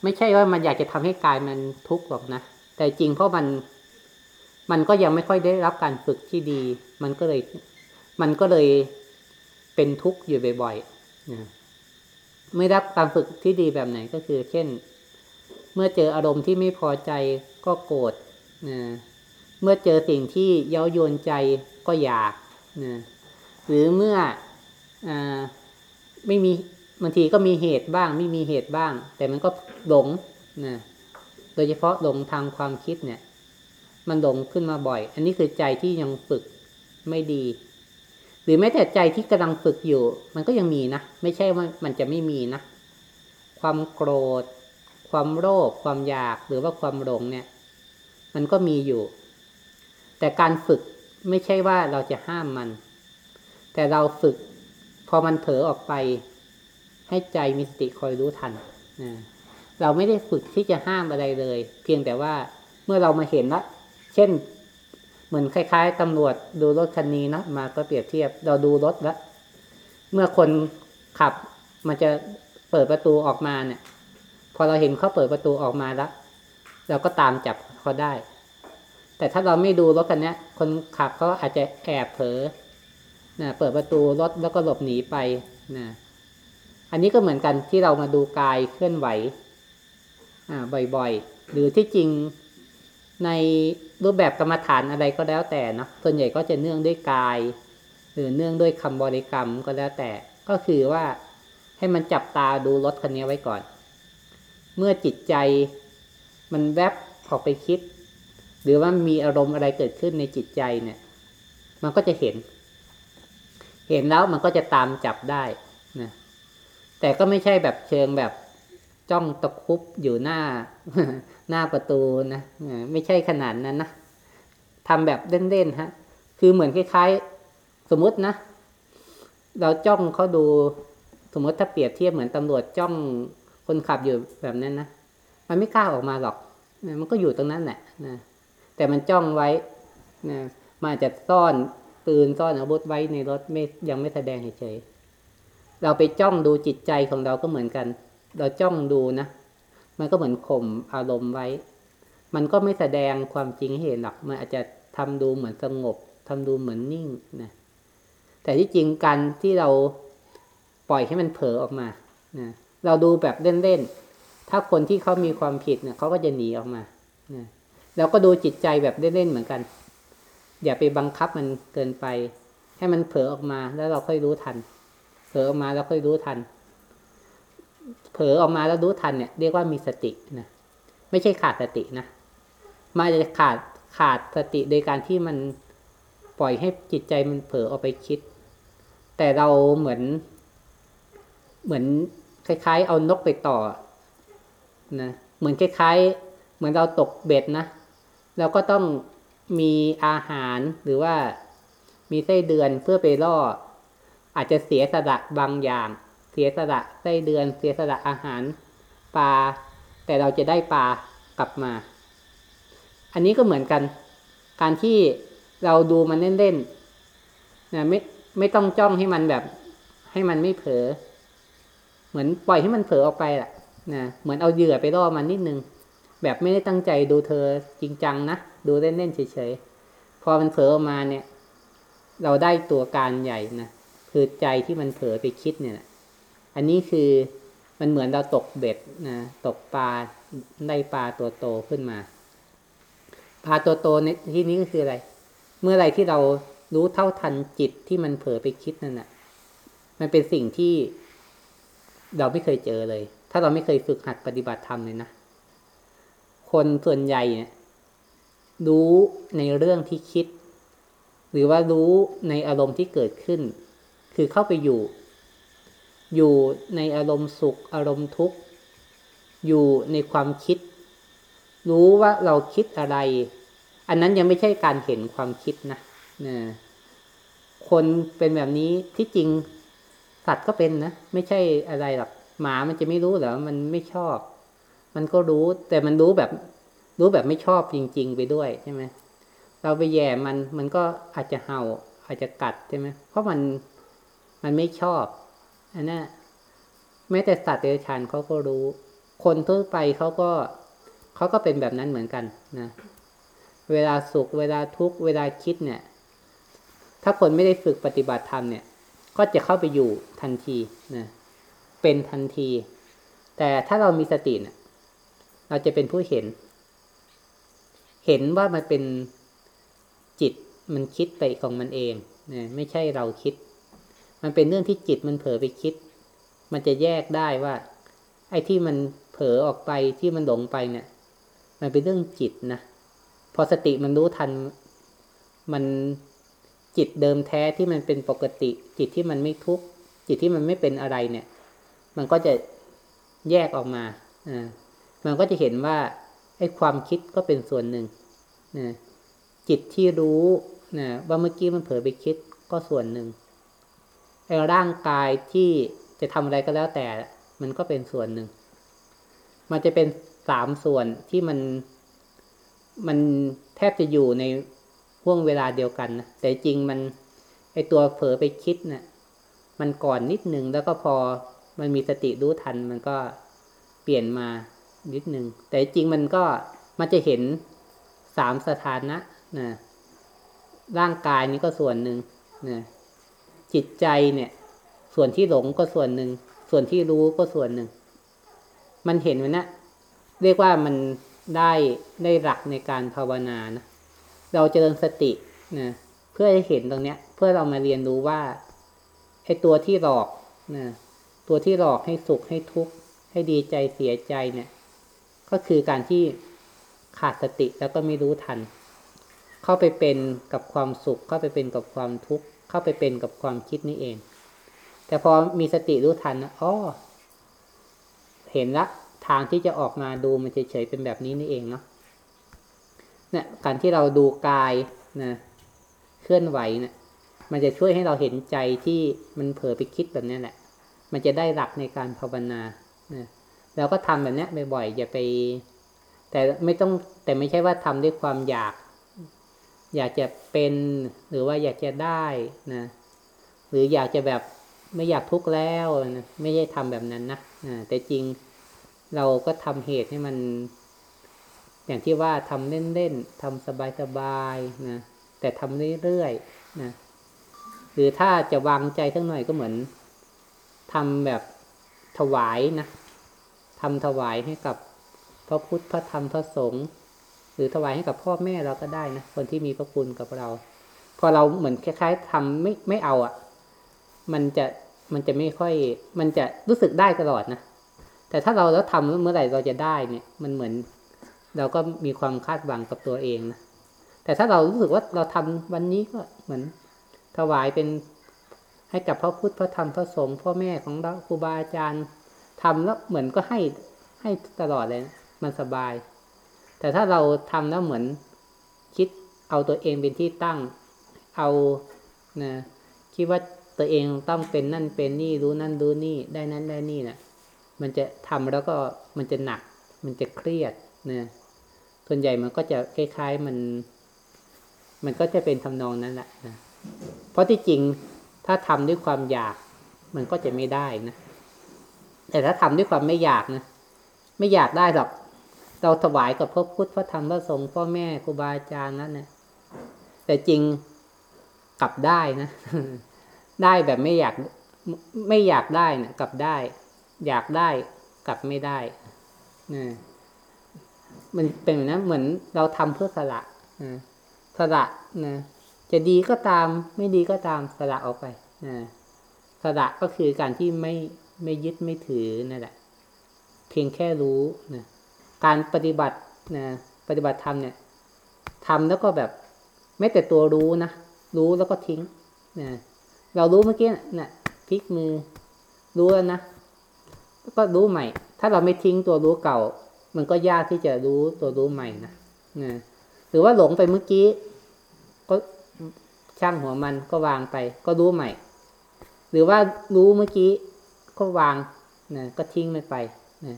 ไม่ใช่ว่ามันอยากจะทำให้กายมันทุกข์หรอกนะ แต่จริงเพราะมัน มันก็ยังไม่ค่อยได้รับการฝึกที่ดี มันก็เลย มันก็เลยเป็นทุกข์อยู่บ่อยๆนะไม่รับการฝึกที่ดีแบบไหนก็คือ เช่น เมื่อเจออารมณ์ที่ไม่พอใจก็โกรธนะเมื่อเจอสิ่งที่เย้ายวนใจก็อยากนะหรือเมื่ออไม่มี บางทีก็มีเหตุบ้าง ไม่มีเหตุบ้าง แต่มันก็หลงนะโดยเฉพาะหลงทางความคิดเนี่ย มันหลงขึ้นมาบ่อย อันนี้คือใจที่ยังฝึกไม่ดี หรือแม้แต่ใจที่กำลังฝึกอยู่ มันก็ยังมีนะ ไม่ใช่ว่ามันจะไม่มีนะ ความโกรธ ความโลภความอยากหรือว่าความหลงเนี่ย มันก็มีอยู่ แต่การฝึกไม่ใช่ว่าเราจะห้ามมัน แต่เราฝึก พอมันเผลอออกไป ให้ใจมีสติคอยรู้ทันนะเราไม่ได้ฝึกที่จะห้ามอะไรเลย เพียงแต่ว่าเมื่อเรามาเห็นละเช่น เหมือนคล้าย ๆตำรวจดูรถคันนี้นะมาก็เปรียบเทียบเราดูรถแล้วเมื่อคนขับมันจะเปิดประตูออกมาเนี่ย พอเราเห็นเขาเปิดประตูออกมาแล้วเราก็ตามจับเขาได้ แต่ถ้าเราไม่ดูรถคันนี้คนขับเขาอาจจะแอบเผลอนะเปิดประตูรถแล้วก็หลบหนีไปนะ อันนี้ก็เหมือนกันที่เรามาดูกายเคลื่อนไหวบ่อยๆ หรือที่จริงในรูปแบบกรรมฐานอะไรก็แล้วแต่นะส่วนใหญ่ก็จะเนื่องด้วยกาย หรือเนื่องด้วยคำบริกรรมก็แล้วแต่ก็คือว่าให้มันจับตาดูรถคันนี้ไว้ก่อน เมื่อจิตใจมันแวบออกไปคิด หรือว่ามีอารมณ์อะไรเกิดขึ้นในจิตใจเนี่ย มันก็จะเห็น เห็นแล้วมันก็จะตามจับได้นะ แต่ก็ไม่ใช่แบบเชิงแบบจ้องตะคุบอยู่หน้า หน้าประตูนะไม่ใช่ขนาดนั้นนะทำแบบเล่นๆฮะ คือเหมือนคล้ายๆ สมมตินะ เราจ้องเขาดู สมมติถ้าเปรียบเทียบเหมือนตำรวจจ้องคนขับอยู่แบบนั้นนะมันไม่กล้าออกมาหรอกมันก็อยู่ตรงนั้นแหละนะแต่มันจ้องไว้นะมันอาจจะซ่อนปืนซ่อนอาวุธไว้ในรถไม่ยังไม่แสดงเฉย เราไปจ้องดูจิตใจของเราก็เหมือนกัน เราจ้องดูนะ มันก็เหมือนข่มอารมณ์ไว้ มันก็ไม่แสดงความจริงให้เห็นหรอก มันอาจจะทำดูเหมือนสงบทำดูเหมือนนิ่งนะ แต่ที่จริงการที่เราปล่อยให้มันเผลอออกมานะเราดูแบบเล่นๆ ถ้าคนที่เขามีความผิดเนี่ยเขาก็จะหนีออกมานะเราก็ดูจิตใจแบบเล่นๆเหมือนกัน อย่าไปบังคับมันเกินไป ให้มันเผลอออกมาแล้วเราค่อยรู้ทัน เผลอออกมาแล้วค่อยรู้ทัน เผลอออกมาแล้วรู้ทันเนี่ยเรียกว่ามีสตินะไม่ใช่ขาดสตินะมาจะขาดขาดสติโดยการที่มันปล่อยให้จิตใจมันเผลอออกไปคิด แต่เราเหมือน เหมือนคล้าย ๆ เอานกไปต่อนะเหมือนคล้าย ๆ เหมือนเราตกเบ็ดนะเราก็ต้องมีอาหารหรือว่ามีไส้เดือนเพื่อไปล่อ อาจจะเสียสละบางอย่าง เสียสละไส้เดือน เสียสละอาหารปลา แต่เราจะได้ปลากลับมา อันนี้ก็เหมือนกัน การที่เราดูมันเล่นๆนะไม่ไม่ต้องจ้องให้มันแบบ ให้มันไม่เผลอเหมือนปล่อยให้มันเผลอออกไปแหละนะเหมือนเอาเหยื่อไปล่อมันนิดนึง แบบไม่ได้ตั้งใจดูเธอจริงจังนะ ดูเล่นๆเฉยๆ พอมันเผลอออกมาเนี่ย เราได้ตัวการใหญ่นะ คือใจที่มันเผลอไปคิดเนี่ยอันนี้คือมันเหมือนเราตกเบ็ดนะตกปลาได้ปลาตัวโตขึ้นมาปลาตัวโตในที่นี้ก็คืออะไร เมื่อไรที่เรารู้เท่าทันจิตที่มันเผลอไปคิดนั่นแหะมันเป็นสิ่งที่เราไม่เคยเจอเลย ถ้าเราไม่เคยฝึกหัดปฏิบัติธรรมเลยนะ คนส่วนใหญ่เนี่ยรู้ในเรื่องที่คิด หรือว่ารู้ในอารมณ์ที่เกิดขึ้น คือเข้าไปอยู่ อยู่ในอารมณ์สุข อารมณ์ทุกข์ อยู่ในความคิด รู้ว่าเราคิดอะไร อันนั้นยังไม่ใช่การเห็นความคิดนะนะคนเป็นแบบนี้ที่จริงสัตว์ก็เป็นนะ ไม่ใช่อะไรหรอกหมามันจะไม่รู้เหรอมันไม่ชอบ มันก็รู้ แต่มันรู้แบบ รู้แบบไม่ชอบจริง ๆ ไปด้วยใช่ไหมเราไปแย่มันมันก็อาจจะเห่าอาจจะกัดใช่ไหมเพราะมัน มันไม่ชอบอันนั้นแม้แต่สัตว์เดรัจฉานเขาก็รู้ คนทั่วไปเขาก็เขาก็เป็นแบบนั้นเหมือนกันนะเวลาสุข เวลาทุกข์เวลาคิดเนี่ย ถ้าคนไม่ได้ฝึกปฏิบัติธรรมเนี่ย ก็จะเข้าไปอยู่ทันทีนะเป็นทันที แต่ถ้าเรามีสติเนี่ยเราจะเป็นผู้เห็น เห็นว่ามันเป็นจิตมันคิดไปของมันเองนะไม่ใช่เราคิด มันเป็นเรื่องที่จิตมันเผลอไปคิด มันจะแยกได้ว่า ไอ้ที่มันเผลอออกไปที่มันหลงไปเนี่ย มันเป็นเรื่องจิตนะ พอสติมันรู้ทัน มันจิตเดิมแท้ที่มันเป็นปกติ จิตที่มันไม่ทุกข์จิตที่มันไม่เป็นอะไรเนี่ย มันก็จะแยกออกมาอ่ามันก็จะเห็นว่าไอ้ความคิดก็เป็นส่วนหนึ่งนะจิตที่รู้นะว่าเมื่อกี้มันเผลอไปคิดก็ส่วนหนึ่ง ไอ้ร่างกายที่จะทำอะไรก็แล้วแต่ มันก็เป็นส่วนหนึ่ง มันจะเป็นสามส่วนที่มัน มันแทบจะอยู่ในห่วงเวลาเดียวกันนะแต่จริงมัน ไอตัวเผลอไปคิดนะ่ะ มันก่อนนิดนึงแล้วก็พอมันมีสติรู้ทัน มันก็เปลี่ยนมานิดนึง แต่จริงมันก็มันจะเห็นสามสถานะนะร่างกายนี้ก็ส่วนหนึ่งนะ จิตใจเนี่ย ส่วนที่หลงก็ส่วนหนึ่ง ส่วนที่รู้ก็ส่วนหนึ่ง มันเห็นมันนะเรียกว่ามันได้ได้หลักในการภาวนานะเราเจริญสตินะเพื่อให้เห็นตรงเนี้ย เพื่อเรามาเรียนรู้ว่าไอ้ตัวที่หลอกนะตัวที่หลอกให้สุขให้ทุกข์ให้ดีใจเสียใจเนี่ย ก็คือการที่ขาดสติแล้วก็ไม่รู้ทัน เข้าไปเป็นกับความสุข เข้าไปเป็นกับความทุกข์ เข้าไปเป็นกับความคิดนี่เอง แต่พอมีสติรู้ทันนะอ๋อเห็นละทางที่จะออกมาดูมันเฉยๆเป็นแบบนี้นี่เองเนาะเนี่ยการที่เราดูกายนะเคลื่อนไหวเนะี่ยมันจะช่วยให้เราเห็นใจที่มันเผลอไปคิดแบบนี้แหละ มันจะได้หลักในการภาวนานะเราก็ทำแบบนี้บ่อยๆอย่าไป แต่ไม่ต้องแต่ไม่ใช่ว่าทำด้วยความอยาก อยากจะเป็นหรือว่าอยากจะได้นะหรืออยากจะแบบไม่อยากทุกข์แล้วนะไม่ใช่ทำแบบนั้นนะนะแต่จริงเราก็ทำเหตุให้มัน อย่างที่ว่าทำเล่นๆทำสบายๆนะแต่ทำเรื่อยๆนะหรือถ้าจะวางใจสักหน่อยก็เหมือนทำแบบถวายนะทำถวายให้กับพระพุทธพระธรรมพระสงฆ์ หรือถวายให้กับพ่อแม่เราก็ได้นะคนที่มีพระคุณกับเรา พอเราเหมือนคล้าย ๆทำไม่ไม่เอาอะ่ะ มันจะมันจะไม่ค่อย มันจะรู้สึกได้ตลอดนะแต่ถ้าเราแล้วทำเมื่อไหร่เราจะได้เนี่ย มันเหมือน เราก็มีความคาดหวังกับตัวเองนะแต่ถ้าเรารู้สึกว่าเราทำวันนี้ก็เหมือน ถวายเป็นให้กับพระพุทธพระธรรมพระสงฆ์พ่อแม่ของเราครูบาอาจารย์ทำแล้วเหมือนก็ให้ให้ตลอดเลยนะมันสบาย แต่ถ้าเราทำแล้วเหมือนคิดเอาตัวเองเป็นที่ตั้ง เอานะคิดว่าตัวเองต้องเป็นนั่นเป็นนี่รู้นั่นรู้นี่ได้นั่นได้นี่นะมันจะทำแล้วก็มันจะหนัก มันจะเครียดนะส่วนใหญ่มันก็จะคล้ายๆมัน มันก็จะเป็นทำนองนั้นแหละนะเพราะที่จริงถ้าทำด้วยความอยาก มันก็จะไม่ได้นะแต่ถ้าทำด้วยความไม่อยากนะไม่อยากได้หรอก เราถวายกับพระพุทธพระธรรมพระสงฆ์พ่อแม่ครูบาอาจารย์นั่นนะแต่จริงกลับได้นะ ได้แบบไม่อยากไม่อยากได้นะกลับได้ อยากได้กลับไม่ได้นะมันเป็นนั้นเหมือนเราทำเพื่อสละนะสละนะจะดีก็ตามไม่ดีก็ตามสละออกไปนะสละก็คือการที่ไม่ไม่ยึดไม่ถือนั่นแหละ เพียงแค่รู้นะ การปฏิบัตินะปฏิบัติธรรมเนี่ยทำแล้วก็แบบไม่แต่ตัวรู้นะ รู้แล้วก็ทิ้งนะเรารู้เมื่อกี้นะ่ะพลิกมือ รู้แล้วนะก็รู้ใหม่ ถ้าเราไม่ทิ้งตัวรู้เก่า มันก็ยากที่จะรู้ตัวรู้ใหม่นะนะหรือว่าหลงไปเมื่อกี้ ก็ช่างหัวมันก็วางไป ก็รู้ใหม่ หรือว่ารู้เมื่อกี้ก็วางนะก็ทิ้งมันไปนะ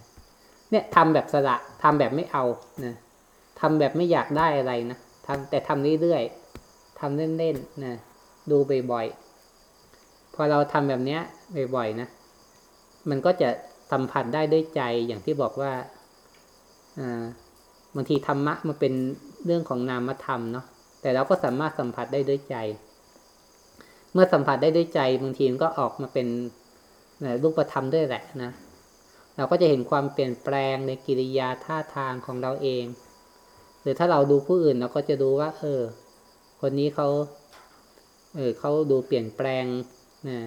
เนี่ยทำแบบสละทำแบบไม่เอานะทำแบบไม่อยากได้อะไรนะทำแต่ทำเรื่อยๆทำเล่นๆนะดูบ่อยๆพอเราทำแบบเนี้ยบ่อยๆนะมันก็จะสัมผัสได้ด้วยใจอย่างที่บอกว่าอ่าบางทีธรรมะมันเป็นเรื่องของนามธรรมเนาะแต่เราก็สามารถสัมผัสได้ด้วยใจ เมื่อสัมผัสได้ด้วยใจบางทีมันก็ออกมาเป็นรูปธรรมด้วยแหละนะ เราก็จะเห็นความเปลี่ยนแปลงในกิริยาท่าทางของเราเอง หรือถ้าเราดูผู้อื่นเราก็จะดูว่า เออ คนนี้เขาเออเขาดูเปลี่ยนแปลงนะ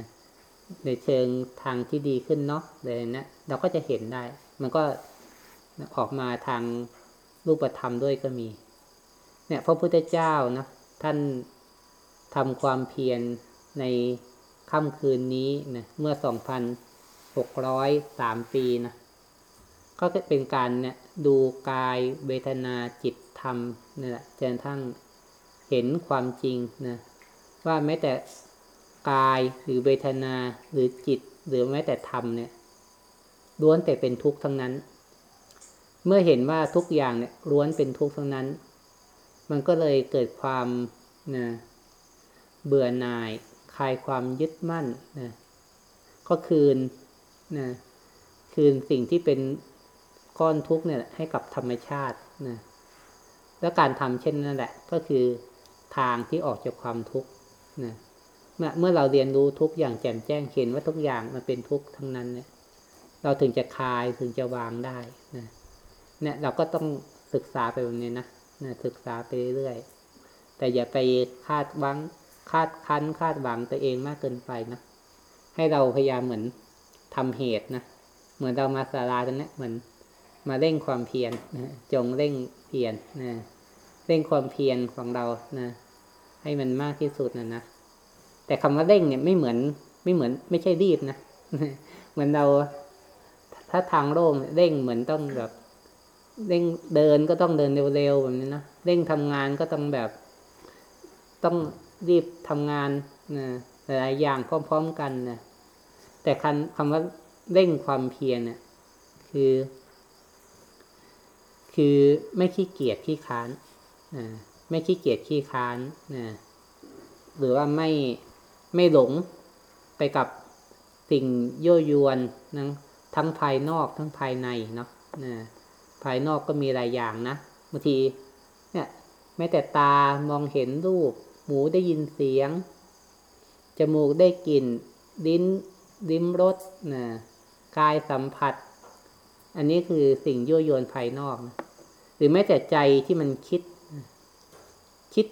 ในเชิงทางที่ดีขึ้นเนาะเลยนะเราก็จะเห็นได้ มันก็ออกมาทางรูปธรรมด้วยก็มี เนี่ย พระพุทธเจ้านะท่านทำความเพียรในค่ำคืนนี้นะเมื่อสองพัน หกร้อยสามปีนะก็เป็นการเนี่ยดูกายเวทนาจิตธรรมนี่แหละจนทั้งเห็นความจริงนะว่าแม้แต่กายหรือเวทนาหรือจิต หรือแม้แต่ธรรมเนี่ยล้วนแต่เป็นทุกข์ทั้งนั้น เมื่อเห็นว่าทุกอย่างเนี่ยล้วนเป็นทุกข์ทั้งนั้น มันก็เลยเกิดความนะเบื่อหน่ายคลายความยึดมั่นนะก็คืน นะคืนสิ่งที่เป็นก้อนทุกข์เนี่ยให้กับธรรมชาตินะแล้วการทำเช่นนั้นแหละ ก็คือทางที่ออกจากความทุกข์นะเมื่อเมื่อเราเรียนรู้ทุกอย่างแจ่มแจ้งเห็นว่าทุกอย่างมันเป็นทุกข์ทั้งนั้นเนี่ย เราถึงจะคลายถึงจะวางได้นะเนี่ยเราก็ต้องศึกษาไปแบบนี้นะนะศึกษาไปเรื่อยแต่อย่าไปคาดหวังคาดคั้นคาดหวังตัวเองมากเกินไปนะให้เราพยายามเหมือน ทำเหตุนะเหมือนเรามาสาราตรงนี้เหมือนมาเร่งความเพียรนะจงเร่งเพียรนะเร่งความเพียรของเรานะให้มันมากที่สุดนะนะแต่คำว่าเร่งเนี่ยไม่เหมือนไม่เหมือน ไม่ใช่รีบนะเหมือนเราถ้าทางโล่งเร่งเหมือนต้องแบบเร่งเดินก็ต้องเดินเร็วๆแบบนี้นะเร่งทำงานก็ต้องแบบ ต้องรีบทำงานนะหลายอย่างพร้อมๆกันนะ แต่คำคำว่าเร่งความเพียรเนี่ยคือ คือไม่ขี้เกียจขี้ค้านไม่ขี้เกียจขี้ค้านนะหรือว่าไม่ไม่หลงไปกับสิ่งโยยวนนะทั้งภายนอกทั้งภายในเนาะนะภายนอกก็มีหลายอย่างนะบางทีเนี่ยแม้แต่ตามองเห็นรูป หูได้ยินเสียง จมูกได้กลิ่น ลิ้น ลิ้มรสนะกายสัมผัส อันนี้คือสิ่งยั่วยวนภายนอกนะหรือแม้แต่ใจที่มันคิด คิด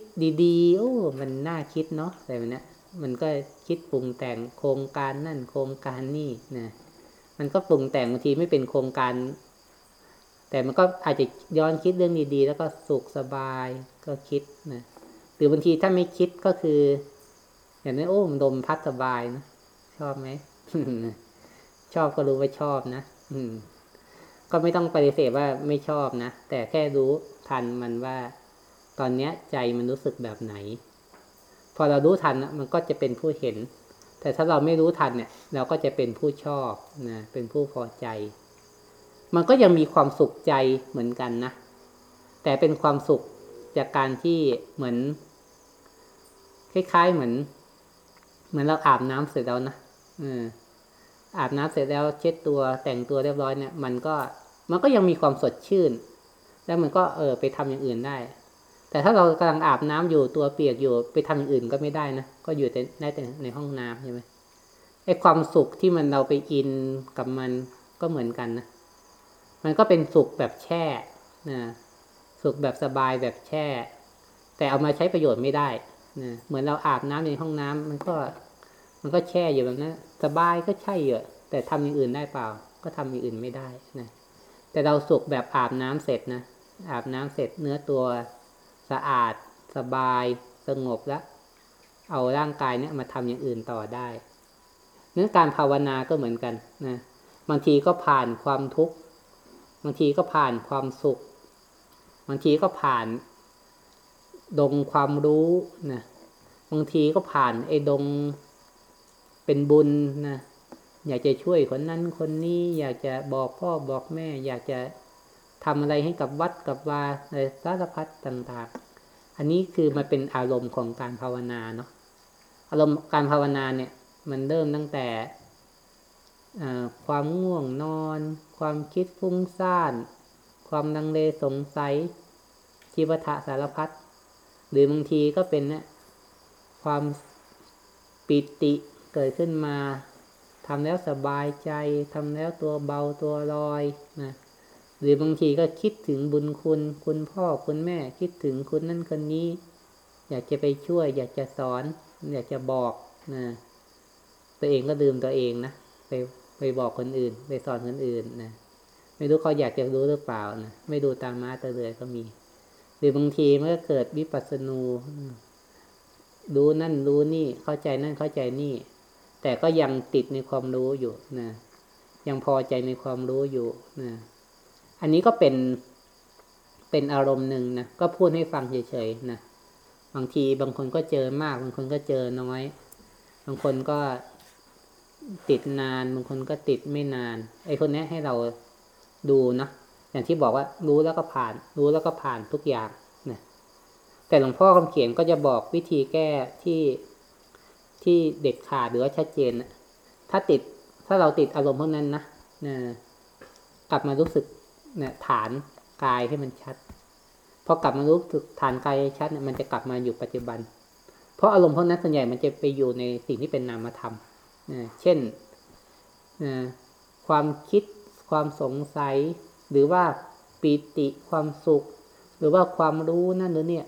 ดีๆ โอ้ มันน่าคิดเนาะอะไรแบบนี้มันก็คิดปรุงแต่งโครงการนั่นโครงการนี่นะมันก็ปรุงแต่งบางทีไม่เป็นโครงการ แต่มันก็อาจจะย้อนคิดเรื่องดีๆ แล้วก็สุขสบายก็คิดนะหรือบางทีถ้าไม่คิดก็คือ อย่างนี้โอ้มันดมพัดสบายนะชอบไหม ชอบก็รู้ว่าชอบนะอืม ก็ไม่ต้องปฏิเสธว่าไม่ชอบนะ แต่แค่รู้ทันมันว่า ตอนเนี้ย ใจมันรู้สึกแบบไหน พอเรารู้ทันมันก็จะเป็นผู้เห็น แต่ถ้าเราไม่รู้ทันเนี่ย เราก็จะเป็นผู้ชอบนะเป็นผู้พอใจ มันก็ยังมีความสุขใจเหมือนกันนะแต่เป็นความสุขจากการที่เหมือน คล้ายๆเหมือน เหมือนเราอาบน้ำเสร็จแล้วนะ อาบน้ำเสร็จแล้วเช็ดตัวแต่งตัวเรียบร้อยเนี่ย มันก็มันก็ยังมีความสดชื่น แล้วมันก็เออไปทำอย่างอื่นได้ แต่ถ้าเรากำลังอาบน้ำอยู่ตัวเปียกอยู่ไปทำอย่างอื่นก็ไม่ได้นะก็อยู่แต่ได้แต่ในห้องน้ำใช่ไหมไอความสุขที่มันเราไปอินกับมันก็เหมือนกันนะมันก็เป็นสุขแบบแช่นะสุขแบบสบายแบบแช่ แต่เอามาใช้ประโยชน์ไม่ได้นะเหมือนเราอาบน้ำในห้องน้ำมันก็มันก็แช่อยู่แบบนั้น สบายก็ใช่เยอะ แต่ทำอย่างอื่นได้เปล่า ก็ทำอย่างอื่นไม่ได้นะแต่เราสุขแบบอาบน้ำเสร็จนะอาบน้ำเสร็จเนื้อตัวสะอาด สบาย สงบแล้ว เอาร่างกายเนี่ยมาทำอย่างอื่นต่อได้เนื้อการภาวนาก็เหมือนกันนะบางทีก็ผ่านความทุกข์บางทีก็ผ่านความสุขบางทีก็ผ่าน ดงความรู้นะบางทีก็ผ่านไอ้ดง เป็นบุญนะอยากจะช่วยคนนั้นคนนี้ อยากจะบอกพ่อบอกแม่ อยากจะทำอะไรให้กับวัดกับวาในสารพัดต่างๆ อันนี้คือมันเป็นอารมณ์ของการภาวนาเนาะอารมณ์การภาวนาเนี่ย มันเริ่มตั้งแต่ความง่วงนอน ความคิดฟุ้งซ่าน ความดังเลสงสัยชีวทะสารพัดหรือบางทีก็เป็นเนี่ยความปิติ เกิดขึ้นมาทำแล้วสบายใจทำแล้วตัวเบาตัวลอยนะหรือบางทีก็คิดถึงบุญคุณ คุณพ่อคุณแม่คิดถึงคุณนั่นคนนี้ อยากจะไปช่วย อยากจะสอน อยากจะบอกนะตัวเองก็ดื่มตัวเองนะไปไปบอกคนอื่น ไปสอนคนอื่นนะไม่รู้เขาอยากจะรู้หรือเปล่านะไม่ดูตามมาตะเลยก็มี หรือบางทีมันก็เกิดวิปัสสนูรู้นั่นรู้นี่เข้าใจนั่นเข้าใจนี่ แต่ก็ยังติดในความรู้อยู่นะยังพอใจในความรู้อยู่นะอันนี้ก็เป็นเป็นอารมณ์หนึ่งนะก็พูดให้ฟังเฉยๆนะบางทีบางคนก็เจอมาก บางคนก็เจอน้อย บางคนก็ติดนาน บางคนก็ติดไม่นาน ไอ้คนนี้ให้เราดูนะอย่างที่บอกว่ารู้แล้วก็ผ่าน รู้แล้วก็ผ่านทุกอย่างนะแต่หลวงพ่อคำเขียนก็จะบอกวิธีแก้ที่ ที่เด็ดขาดหรือว่าชัดเจน ถ้าติดถ้าเราติดอารมณ์พวกนั้นนะนะกลับมารู้สึกนี่ยฐานกายให้มันชัดพอกลับมารู้สึกฐานกายชัดเนี่ยมันจะกลับมาอยู่ปัจจุบัน เพราะอารมณ์พวกนั้นส่วนใหญ่มันจะไปอยู่ในสิ่งที่เป็นนามธรรมนะเช่นนะความคิดความสงสัย หรือว่าปีติความสุข หรือว่าความรู้นั่นหรือเนี่ย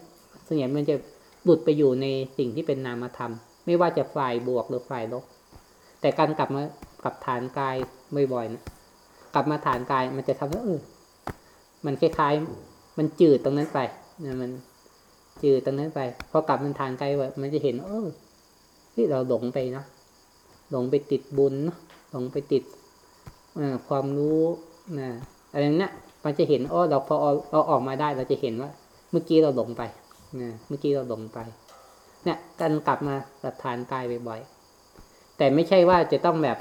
ส่วนใหญ่มันจะหลุดไปอยู่ในสิ่งที่เป็นนามธรรม ไม่ว่าจะฝ่ายบวกหรือฝ่ายลบ แต่การกลับมากับฐานกายบ่อยๆนะกลับมาฐานกายมันจะทำให้เออมันคล้ายๆ มันจืดตรงนั้นไปนะมันจืดตรงนั้นไปพอกลับมาฐานกายมันจะเห็น เออที่เราหลงไปนะหลงไปติดบุญนะหลงไปติดความรู้นะอะไรเนี้ยมันจะเห็นอ๋อเราพอเราออกมาได้เราจะเห็นว่า เมื่อกี้เราหลงไปนะเมื่อกี้เราหลงไป เนี่ยการกลับมาสัฐานกายบ่อยๆแต่ไม่ใช่ว่าจะต้องแบบ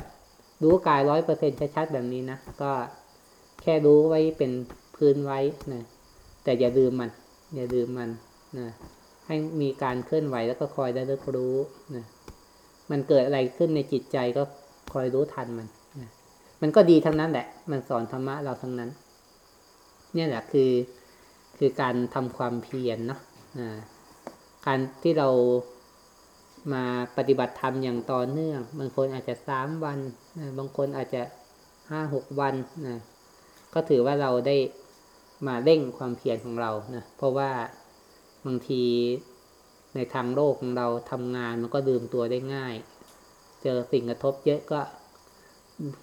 รู้กายร้อยเปอร์เซ็นชัดๆแบบนี้นะ ก็แค่รู้ไว้เป็นพื้นไว้นะแต่อย่าลืมมัน อย่าลืมมันนะให้มีการเคลื่อนไหวแล้วก็คอยได้รู้นะมันเกิดอะไรขึ้นในจิตใจก็คอยรู้ทันมันนะมันก็ดีทั้งนั้นแหละ มันสอนธรรมะเราทั้งนั้น เนี่ยแหละคือคือการทำความเพียรเนาะ การที่เรามาปฏิบัติธรรมอย่างต่อเนื่อง บางคนอาจจะสามวันบางคนอาจจะห้าหกวันนะก็ถือว่าเราได้มาเร่งความเพียรของเรานะเพราะว่าบางทีในทางโลกของเราทำงานมันก็ดื่มตัวได้ง่าย เจอสิ่งกระทบเยอะก็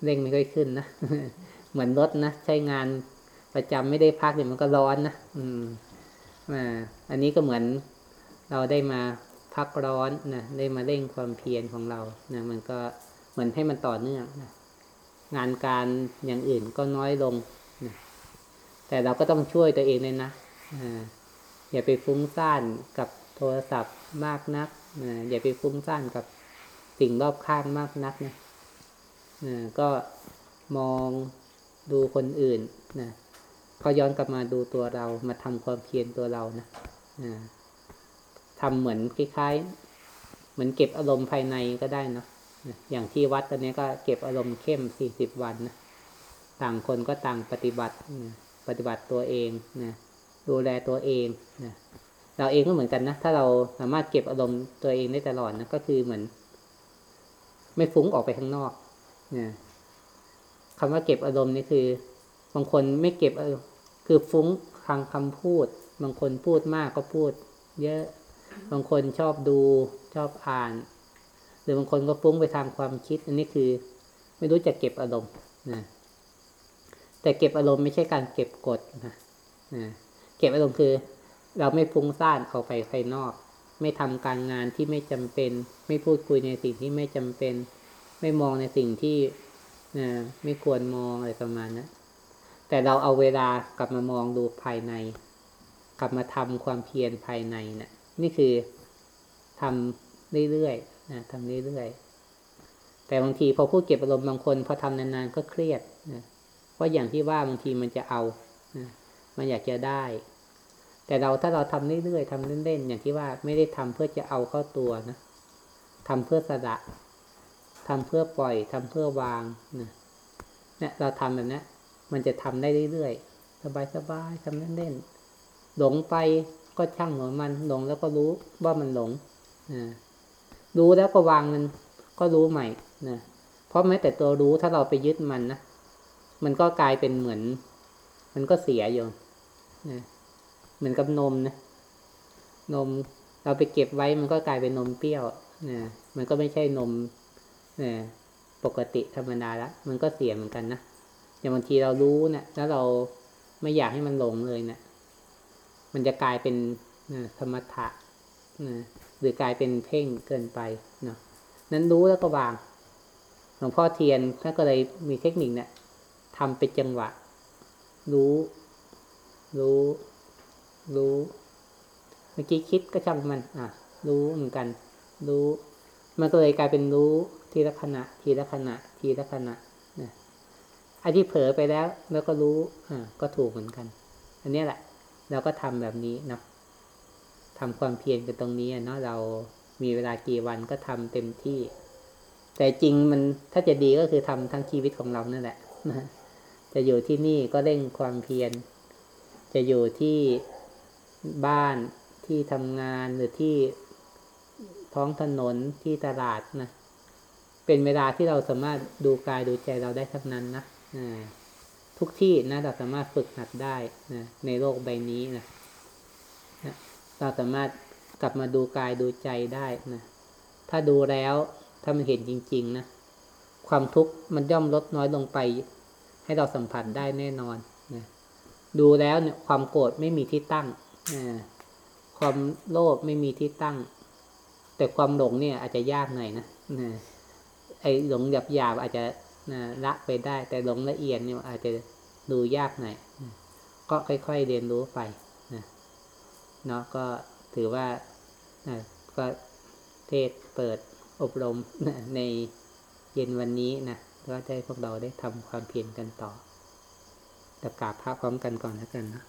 เร่งไม่ค่อยขึ้นนะเหมือนรถนะใช้งานประจำไม่ได้พักเดี๋ยมันก็ร้อนนะอืมอ่าอันนี้ก็เหมือน เราได้มาพักร้อนนะได้มาเร่งความเพียรของเรานะมันก็เหมือนให้มันต่อเนื่องนะงานการอย่างอื่นก็น้อยลงนะแต่เราก็ต้องช่วยตัวเองเลยนะอย่าไปฟุ้งซ่านกับโทรศัพท์มากนักนะอย่าไปฟุ้งซ่านกับสิ่งรอบข้างมากนักนะนะก็มองดูคนอื่นนะพอย้อนกลับมาดูตัวเรามาทำความเพียรตัวเรานะนะ ทำเหมือนคล้ายๆ เหมือนเก็บอารมณ์ภายในก็ได้นะอย่างที่วัดตอนนี้ก็เก็บอารมณ์เข้มสี่สิบวันนะต่างคนก็ต่างปฏิบัติปฏิบัติตัวเองนะดูแลตัวเองนะเราเองก็เหมือนกันนะถ้าเราสามารถเก็บอารมณ์ตัวเองได้ตลอดนะก็คือเหมือน ไม่ฟุ้งออกไปข้างนอกนะคำว่าเก็บอารมณ์นี่คือ บางคนไม่เก็บอารมณ์คือฟุ้งทางคำพูด บางคนพูดมากก็พูด เยอะ บางคนชอบดูชอบอ่าน หรือบางคนก็ฟุ้งไปทางความคิด อันนี้คือ ไม่รู้จะเก็บอารมณ์นะแต่เก็บอารมณ์ไม่ใช่การเก็บกดนะนะเก็บอารมณ์คือ เราไม่ฟุ้งซ่านออกไปภายนอก ไม่ทำการงานที่ไม่จำเป็น ไม่พูดคุยในสิ่งที่ไม่จำเป็น ไม่มองในสิ่งที่นะไม่ควรมองอะไรประมาณนะั้นแต่เราเอาเวลากลับมามองดูภายใน กลับมาทำความเพียรภายในนะ นี่คือทำเรื่อยๆนะทำเรื่อยๆแต่บางทีพอผู้เก็บอารมณ์บางคนพอทำนานๆก็เครียดนะเพราะอย่างที่ว่าบางทีมันจะเอานะมันอยากจะได้ แต่เราถ้าเราทำเรื่อยๆทำเล่นๆอย่างที่ว่าไม่ได้ทำเพื่อจะเอาเข้าตัวนะทำเพื่อสละทำเพื่อปล่อยทำเพื่อวางนะเนี่ยเราทำแบบนี้มันจะทำได้เรื่อยๆสบายๆทำเล่นๆหลงไป ก็ช่างหัวมันหลงแล้วก็รู้ว่ามันหลงนะรู้แล้วก็วางมันก็รู้ใหม่นะเพราะแม้แต่ตัวรู้ถ้าเราไปยึดมันนะมันก็กลายเป็นเหมือน มันก็เสียอยู่นะเหมือนกับนมนะนมเราไปเก็บไว้มันก็กลายเป็นนมเปรี้ยวนะมันก็ไม่ใช่นมนะปกติธรรมดาละมันก็เสียเหมือนกันนะอย่างบางทีเรารู้เนะี่ยแล้วเราไม่อยากให้มันหลงเลยเนะี่ย มันจะกลายเป็นนะสมถะนะหรือกลายเป็นเพ่งเกินไปเนาะนั้นรู้แล้วก็วางหลวงพ่อเทียนท่านก็เลยมีเทคนิคเนะี่ยทำเป็นจังหวะ รู้ รู้ รู้ เมื่อกี้คิดก็ช่างมัน อะ รู้เหมือนกัน รู้ มันก็เลยกลายเป็นรู้ทีละขณะ ทีละขณะ ทีละขณะนะไอ้ที่เผลอไปแล้ว แล้วก็รู้ อ่า ก็ถูกเหมือนกัน อันนี้แหละ เราก็ทำแบบนี้นะทำความเพียรกันตรงนี้เนาะเรามีเวลากี่วันก็ทำเต็มที่ แต่จริงมันถ้าจะดีก็คือทำทั้งชีวิตของเรานั่นแหละจะอยู่ที่นี่ก็เร่งความเพียร จะอยู่ที่บ้านที่ทำงานหรือที่ท้องถนนที่ตลาดนะ เป็นเวลาที่เราสามารถดูกายดูใจเราได้ทั้งนั้นนะ ทุกที่นะเราสามารถฝึกหัดได้นะในโลกใบนี้นะนะเราสามารถกลับมาดูกายดูใจได้นะถ้าดูแล้วถ้ามันเห็นจริง ๆ นะความทุกข์มันย่อมลดน้อยลงไป ให้เราสัมผัสได้แน่นอนนะดูแล้วเนี่ยความโกรธไม่มีที่ตั้งนะความโลภไม่มีที่ตั้ง แต่ความหลงเนี่ยอาจจะยากหน่อยนะไอ้หลงหยาบหยาบอาจจะ ละไปได้ แต่หลงละเอียดเนี่ยอาจจะดูยากหน่อยก็ค่อยๆเรียนรู้ไปนะเนาะก็ถือว่าก็เทศเปิดอบรมในเย็นวันนี้นะก็ได้พวกเราได้ทำความเพียรกันต่อแต่กราบพระพร้อมกันก่อนแล้วกันนะ